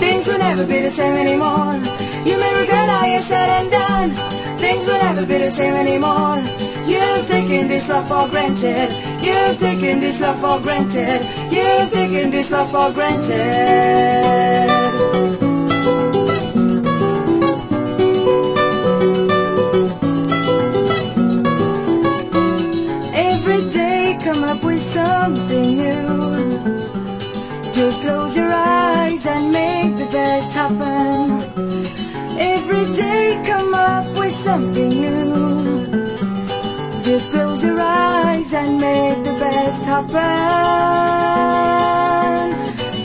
things will never be the same anymore. You may regret all you said and done. Things will never be the same anymore. You've taken this love for granted. You've taken this love for granted. You've taken this love for granted. Every day come up with something new. Just close your eyes and make the best happen. Every day come up with something new. Just close your eyes and make the best happen.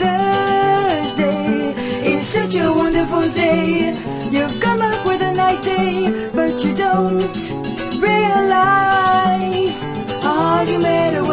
Thursday is such a wonderful day. You come up with a night day, but you don't realize all you made away.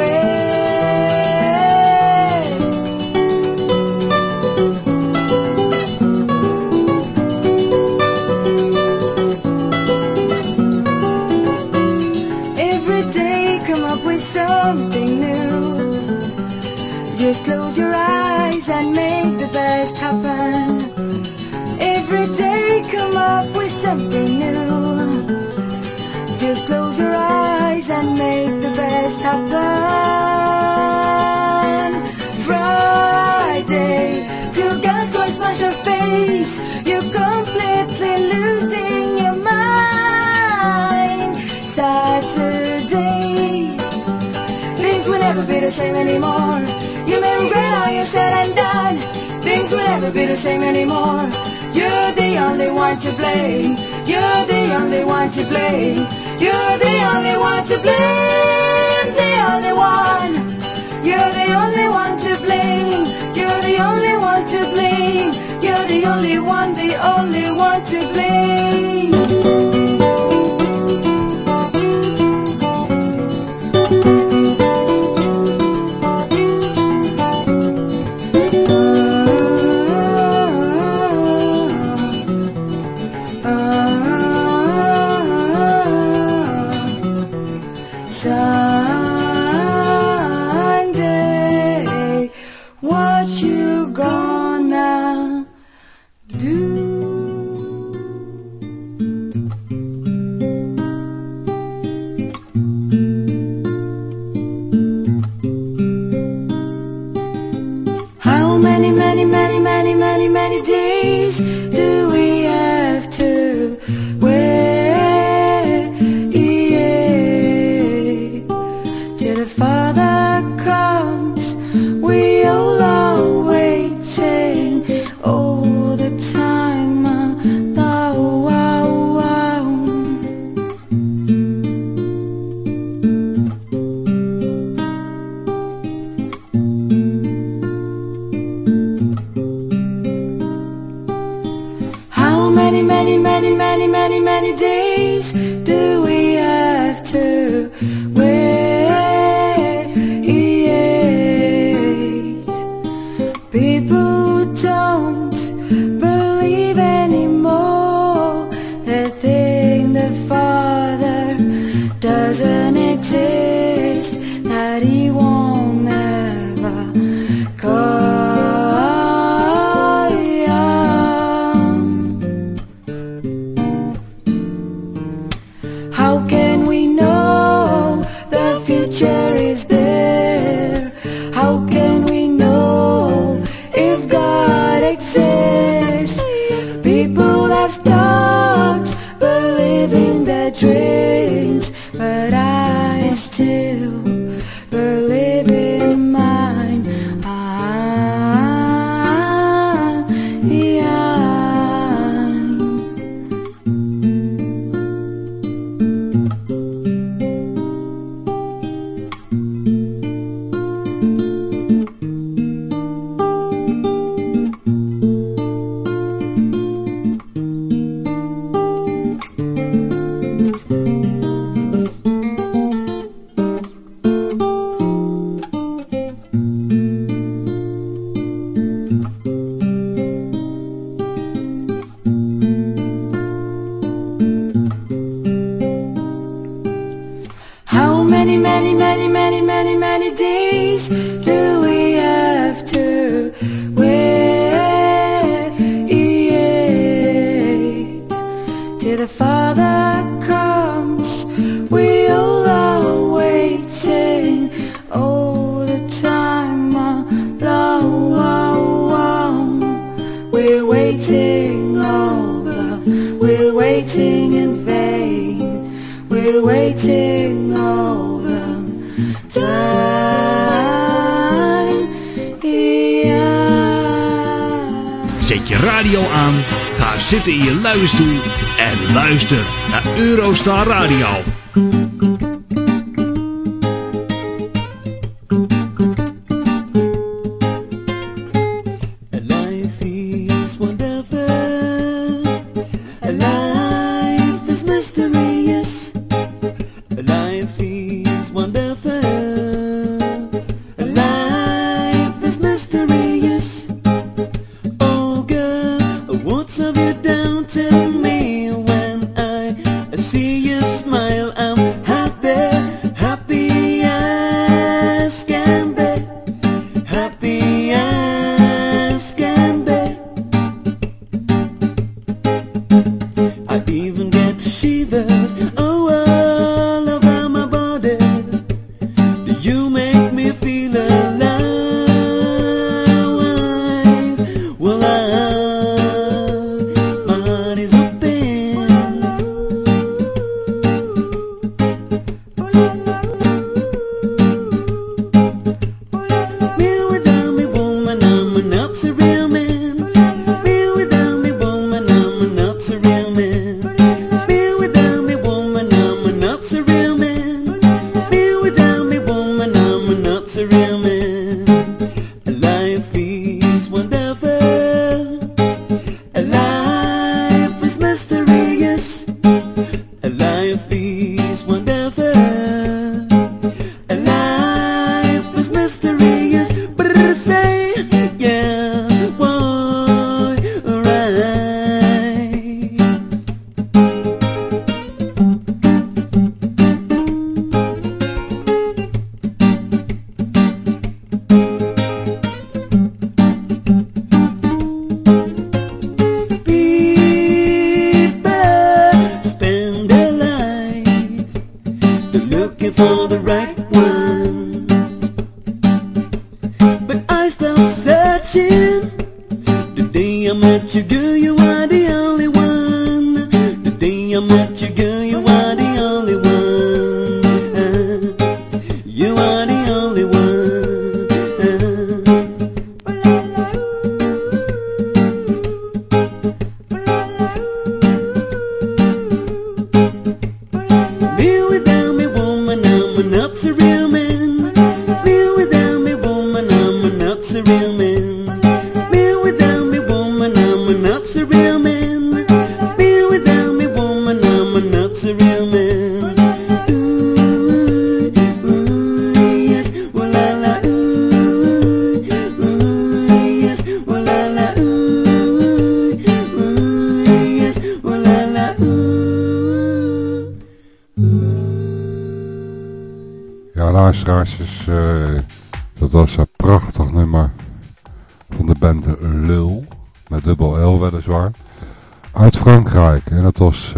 same anymore. You may regret all you said and done. Things will never be the same anymore. You're the only one to blame. You're the only one to blame. You're the only one to blame.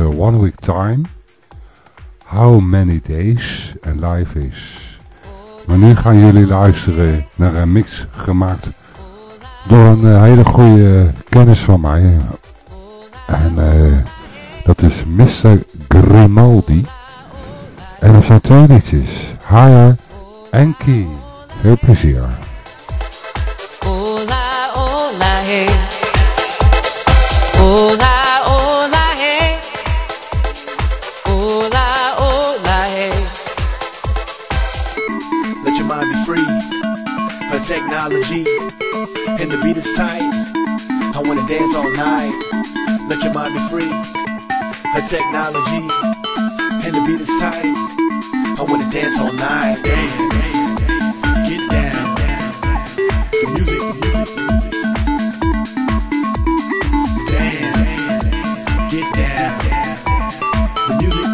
One Week Time, How Many Days and Life Is. Maar nu gaan jullie luisteren naar een mix gemaakt door een eh, hele goede kennis van mij. En eh, dat is Mr. Grimaldi. En er zijn twee liedjes. Higher en. Veel plezier. Technology and the beat is tight. I wanna dance all night. Let your mind be free. Her technology and the beat is tight. I wanna dance all night. Dance, get down. The music. Dance, get down. The music.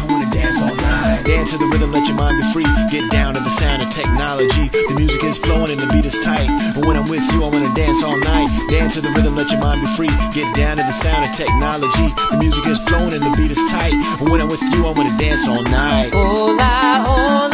I wanna dance all night. Dance to the rhythm, let your mind be free. Get down sound of technology. The music is flowing and the beat is tight. But when I'm with you, I wanna dance all night. Dance to the rhythm, let your mind be free. Get down to the sound of technology. The music is flowing and the beat is tight. But when I'm with you, I wanna dance all night. Oh, hola, hola, oh,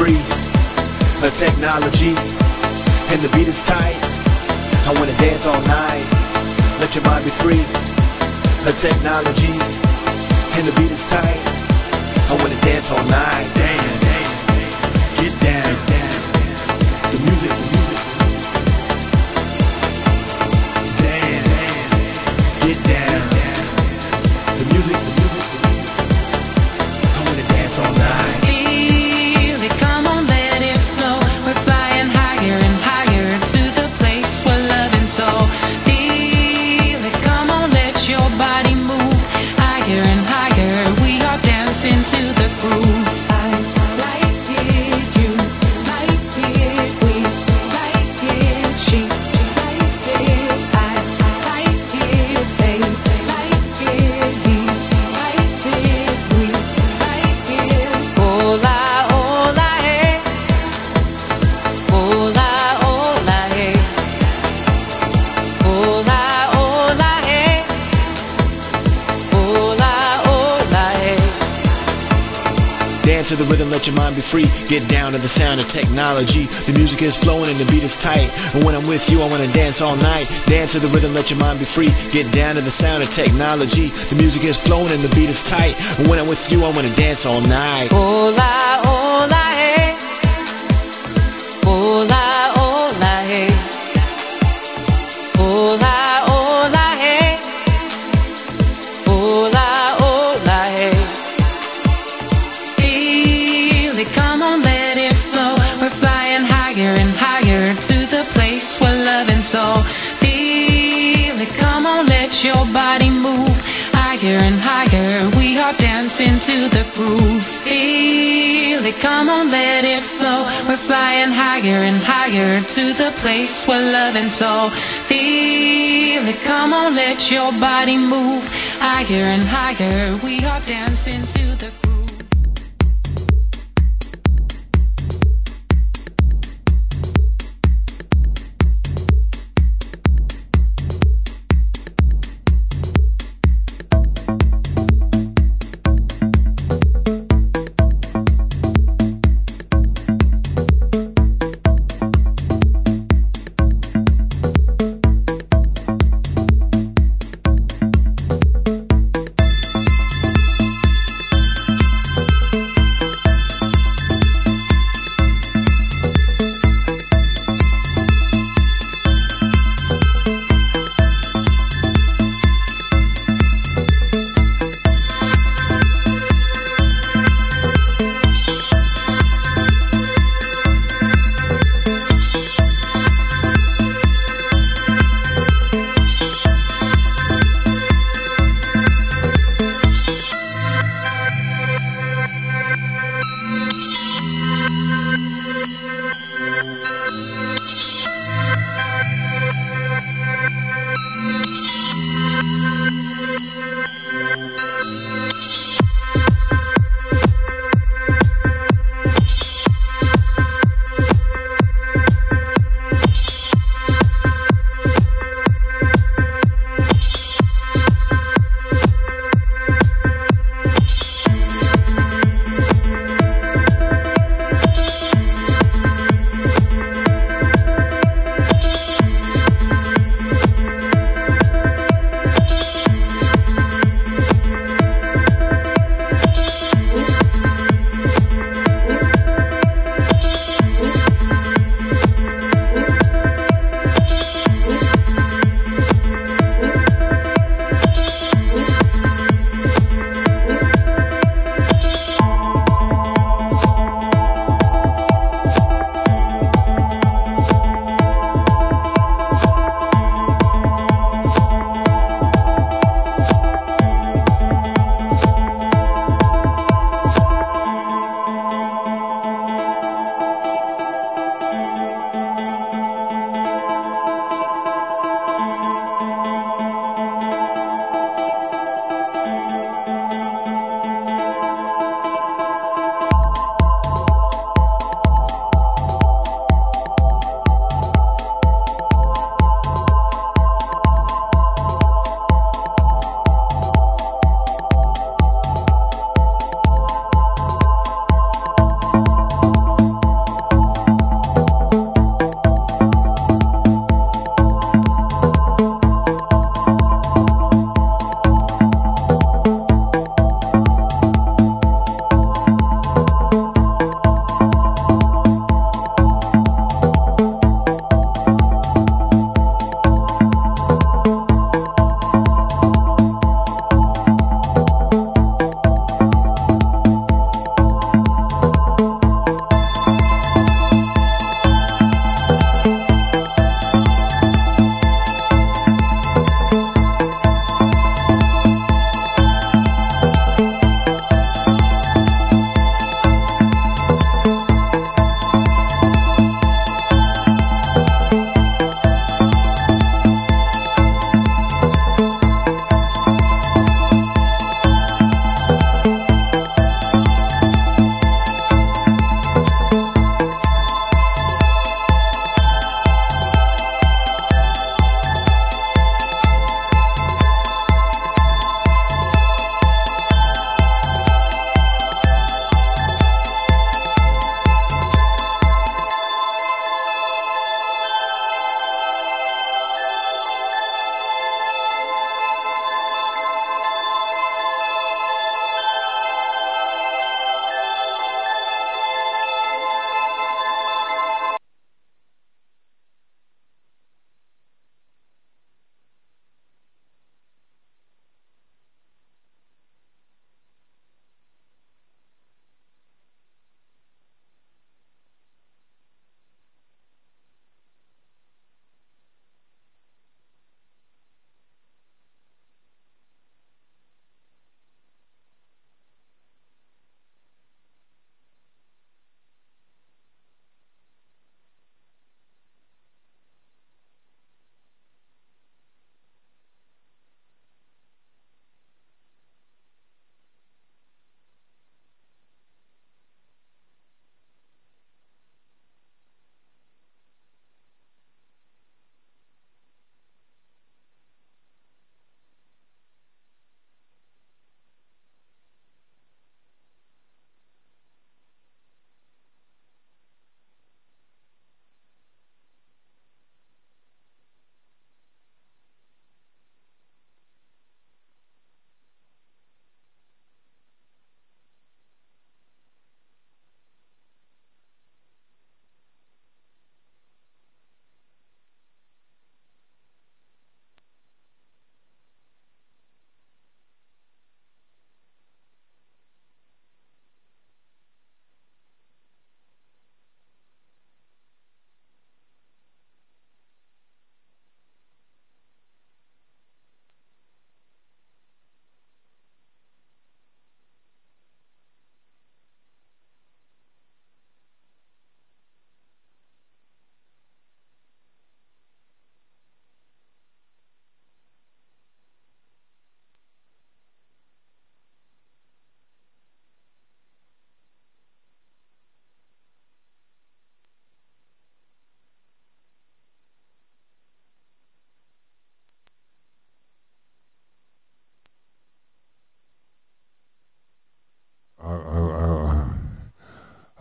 free. The technology and the beat is tight. I wanna dance all night. Let your mind be free. The technology and the beat is tight. I wanna dance all night. Dance, get down. Get down to the sound of technology. The music is flowing and the beat is tight. And when I'm with you, I wanna dance all night. Dance to the rhythm, let your mind be free. Get down to the sound of technology. The music is flowing and the beat is tight. And when I'm with you, I wanna dance all night. Hola, groove. Feel it, come on, let it flow. We're flying higher and higher to the place where love and soul. Feel it, come on, let your body move higher and higher. We are dancing to the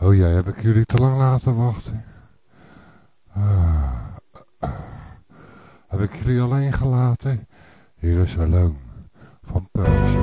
Oh ja, heb ik jullie te lang laten wachten? Ah, heb ik jullie alleen gelaten? Hier is Alone van Percy.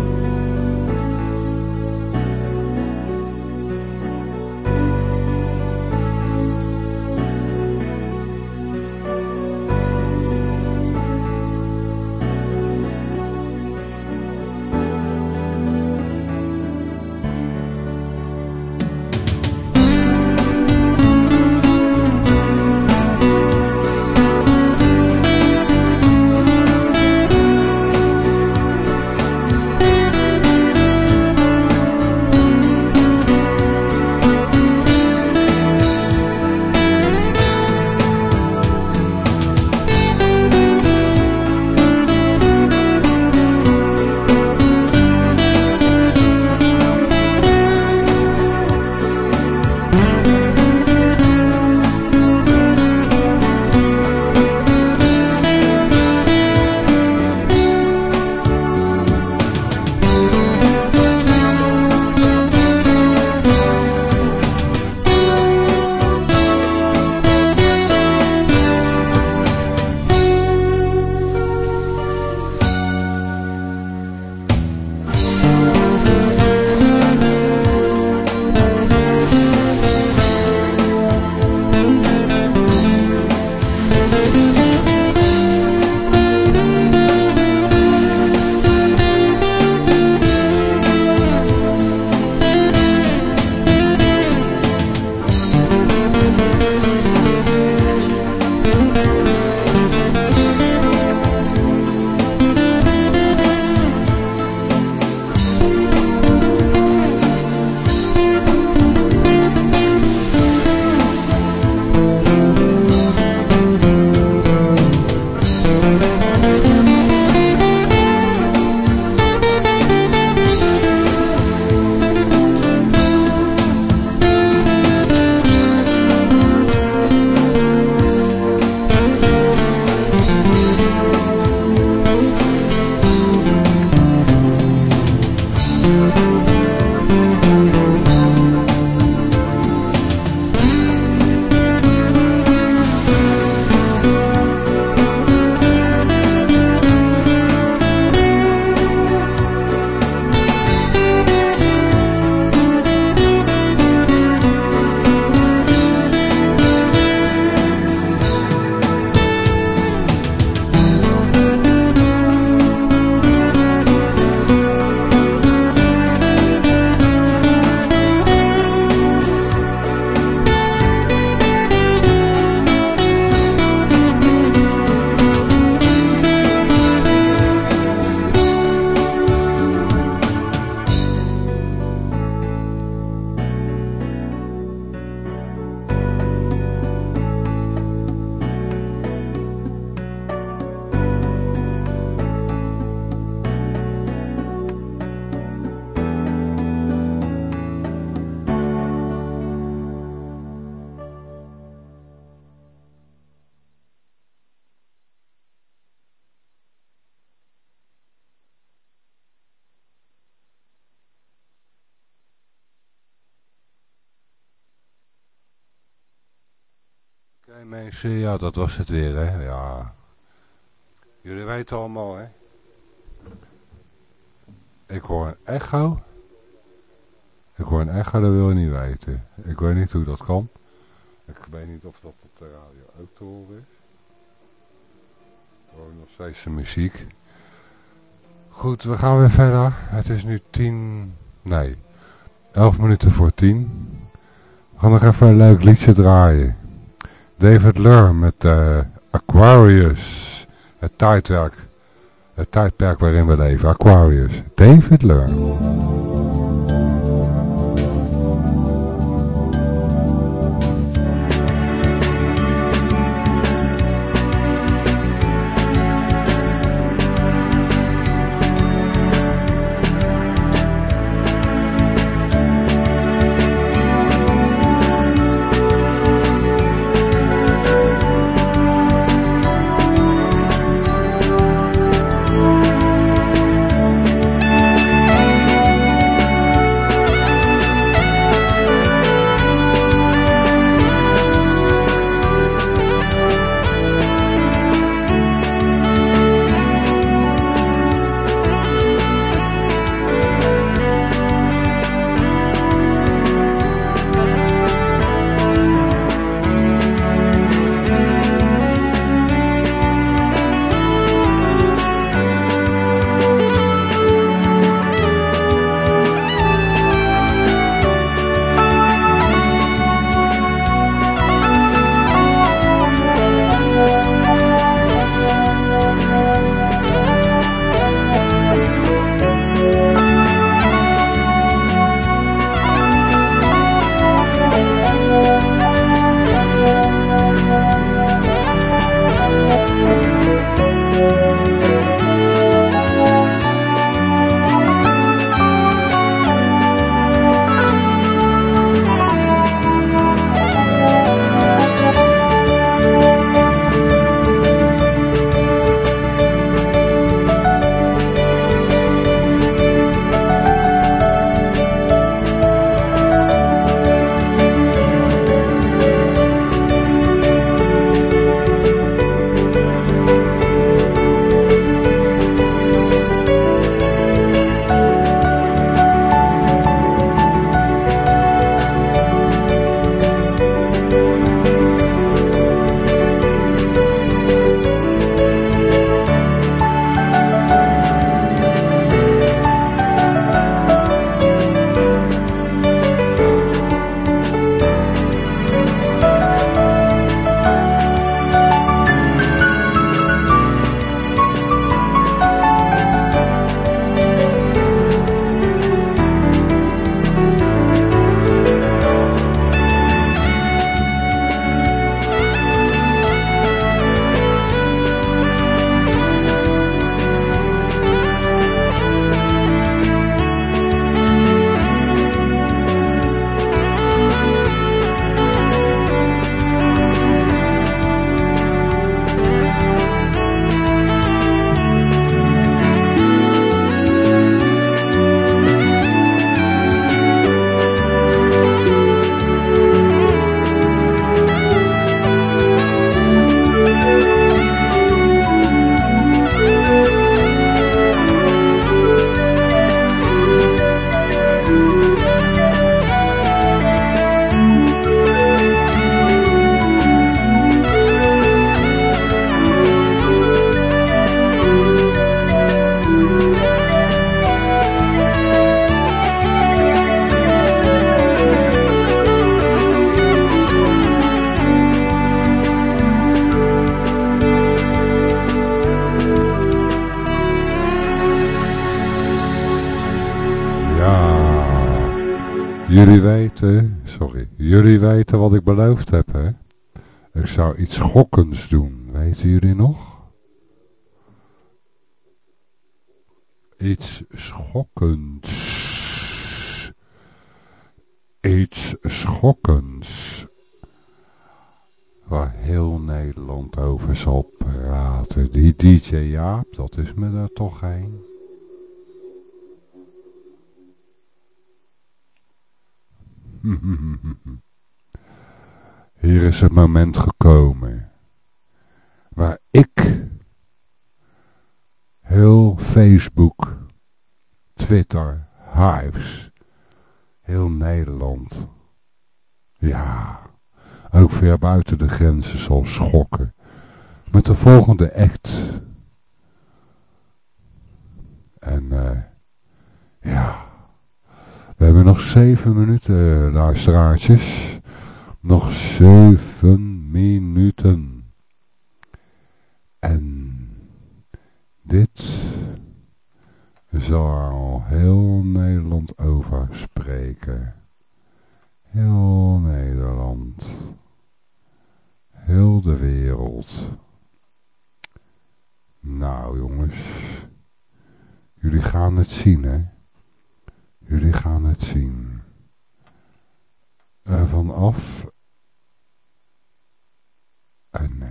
Dat was het weer hè, ja. Jullie weten allemaal hè. Ik hoor een echo. Ik hoor een echo, dat wil je niet weten. Ik weet niet hoe dat kan. Ik weet niet of dat de radio ook te horen is. Gewoon nog steeds de muziek. Goed, we gaan weer verder. Het is nu tien, nee, elf minuten voor tien. We gaan nog even een leuk liedje draaien. David Lur met eh, Aquarius. Het tijdwerk. Het tijdperk waarin we leven. Aquarius. David Lur. Weten wat ik beloofd heb, hè? Ik zou iets schokkends doen, weten jullie nog? Iets schokkends. Iets schokkends. Waar heel Nederland over zal praten. Die DJ Jaap, dat is me er toch een. Hier is het moment gekomen waar ik heel Facebook, Twitter, Hives, heel Nederland, ja, ook ver buiten de grenzen zal schokken met de volgende act. En eh, ja, we hebben nog zeven minuten, luisteraartjes. Nog zeven minuten. En dit zal al heel Nederland over spreken. Heel Nederland. Heel de wereld. Nou jongens, jullie gaan het zien hè. Jullie gaan het zien. En vanaf en nee.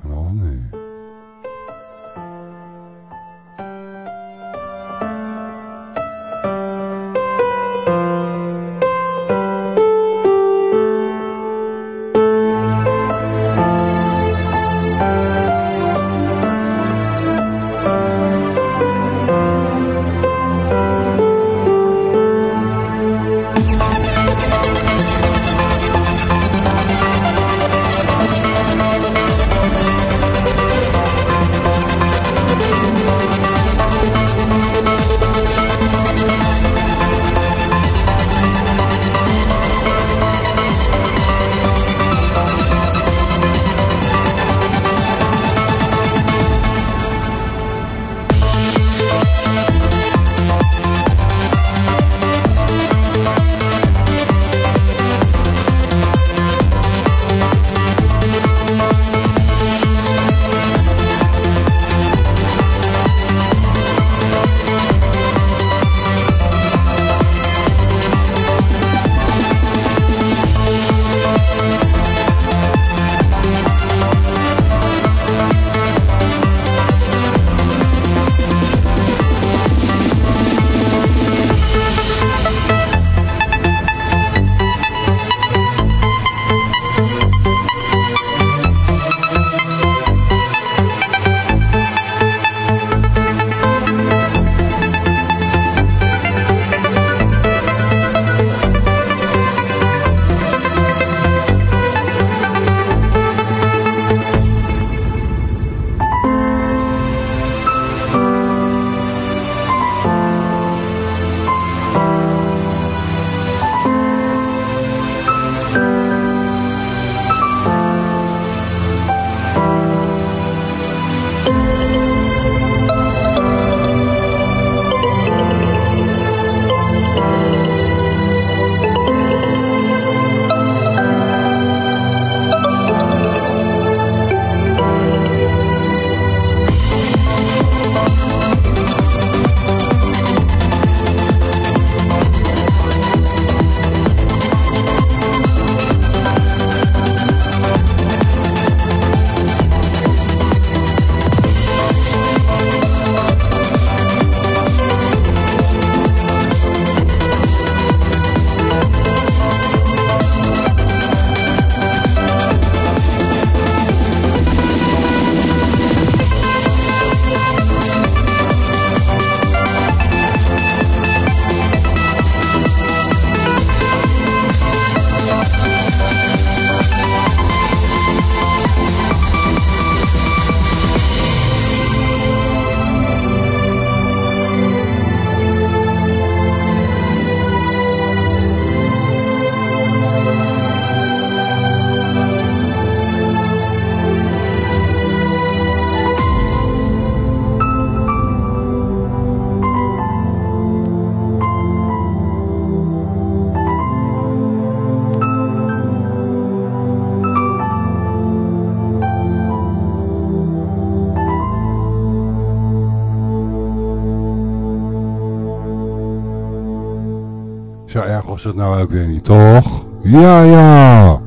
Vanaf nu. Was het nou ook weer niet, toch? Ja, ja!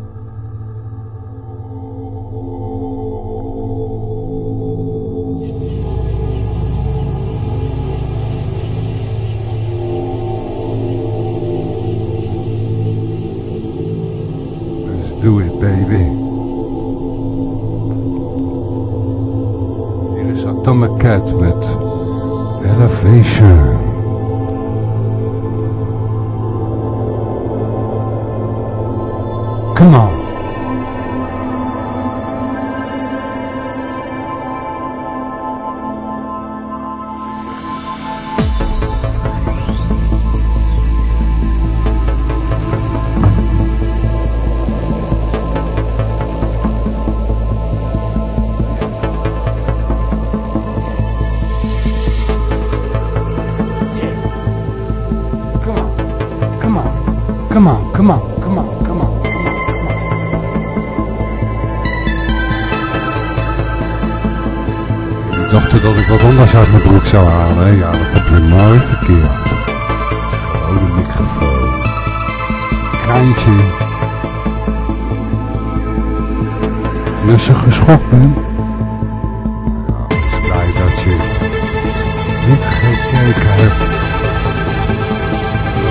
Let's do it, baby. Hier is Atomic Cat met Elevation. Anders uit mijn broek zou halen. Ja, dat heb je mooi verkeerd. Gewoon een microfoon. Kraantje. Dus je geschokt bent. Ja, is blij dat je niet gekeken hebt.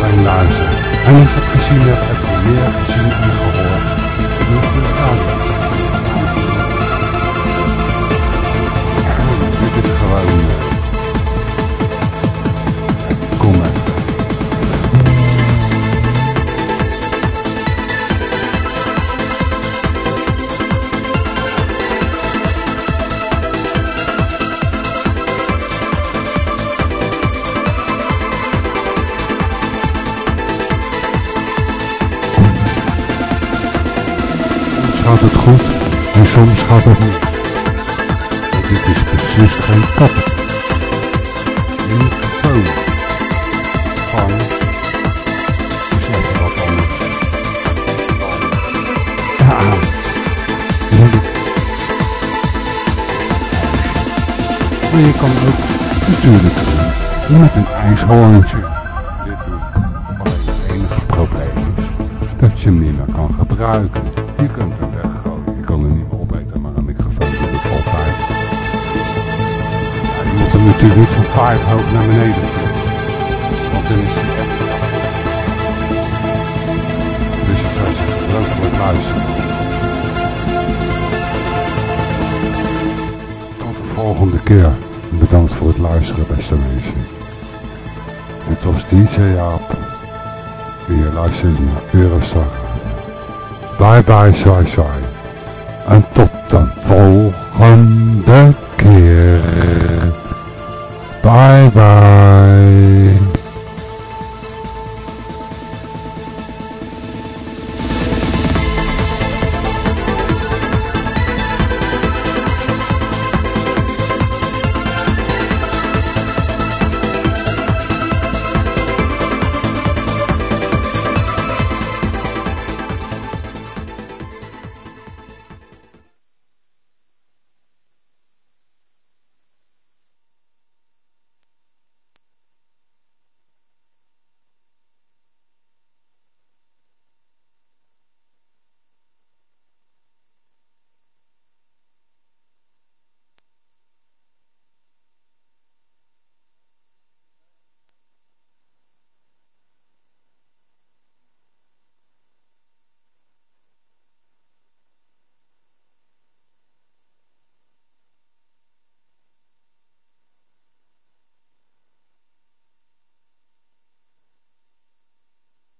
Alleen luisteren. En als je het gezien hebt, heb je meer gezien en gehoord. Alleen het enige probleem is dat je hem niet meer kan gebruiken. Je kunt hem weggooien, je kan hem niet meer opeten, maar een microfoon doet het altijd. Ja, je moet hem natuurlijk niet van 5 hoog naar beneden vullen. Want dan is hij echt kapot. Dus ik zou bedankt voor het luisteren. Tot de volgende keer. Bedankt voor het luisteren, beste mensen. Dit was DJ Jaap. En je luistert naar Eurostar. Bye bye, saai saai.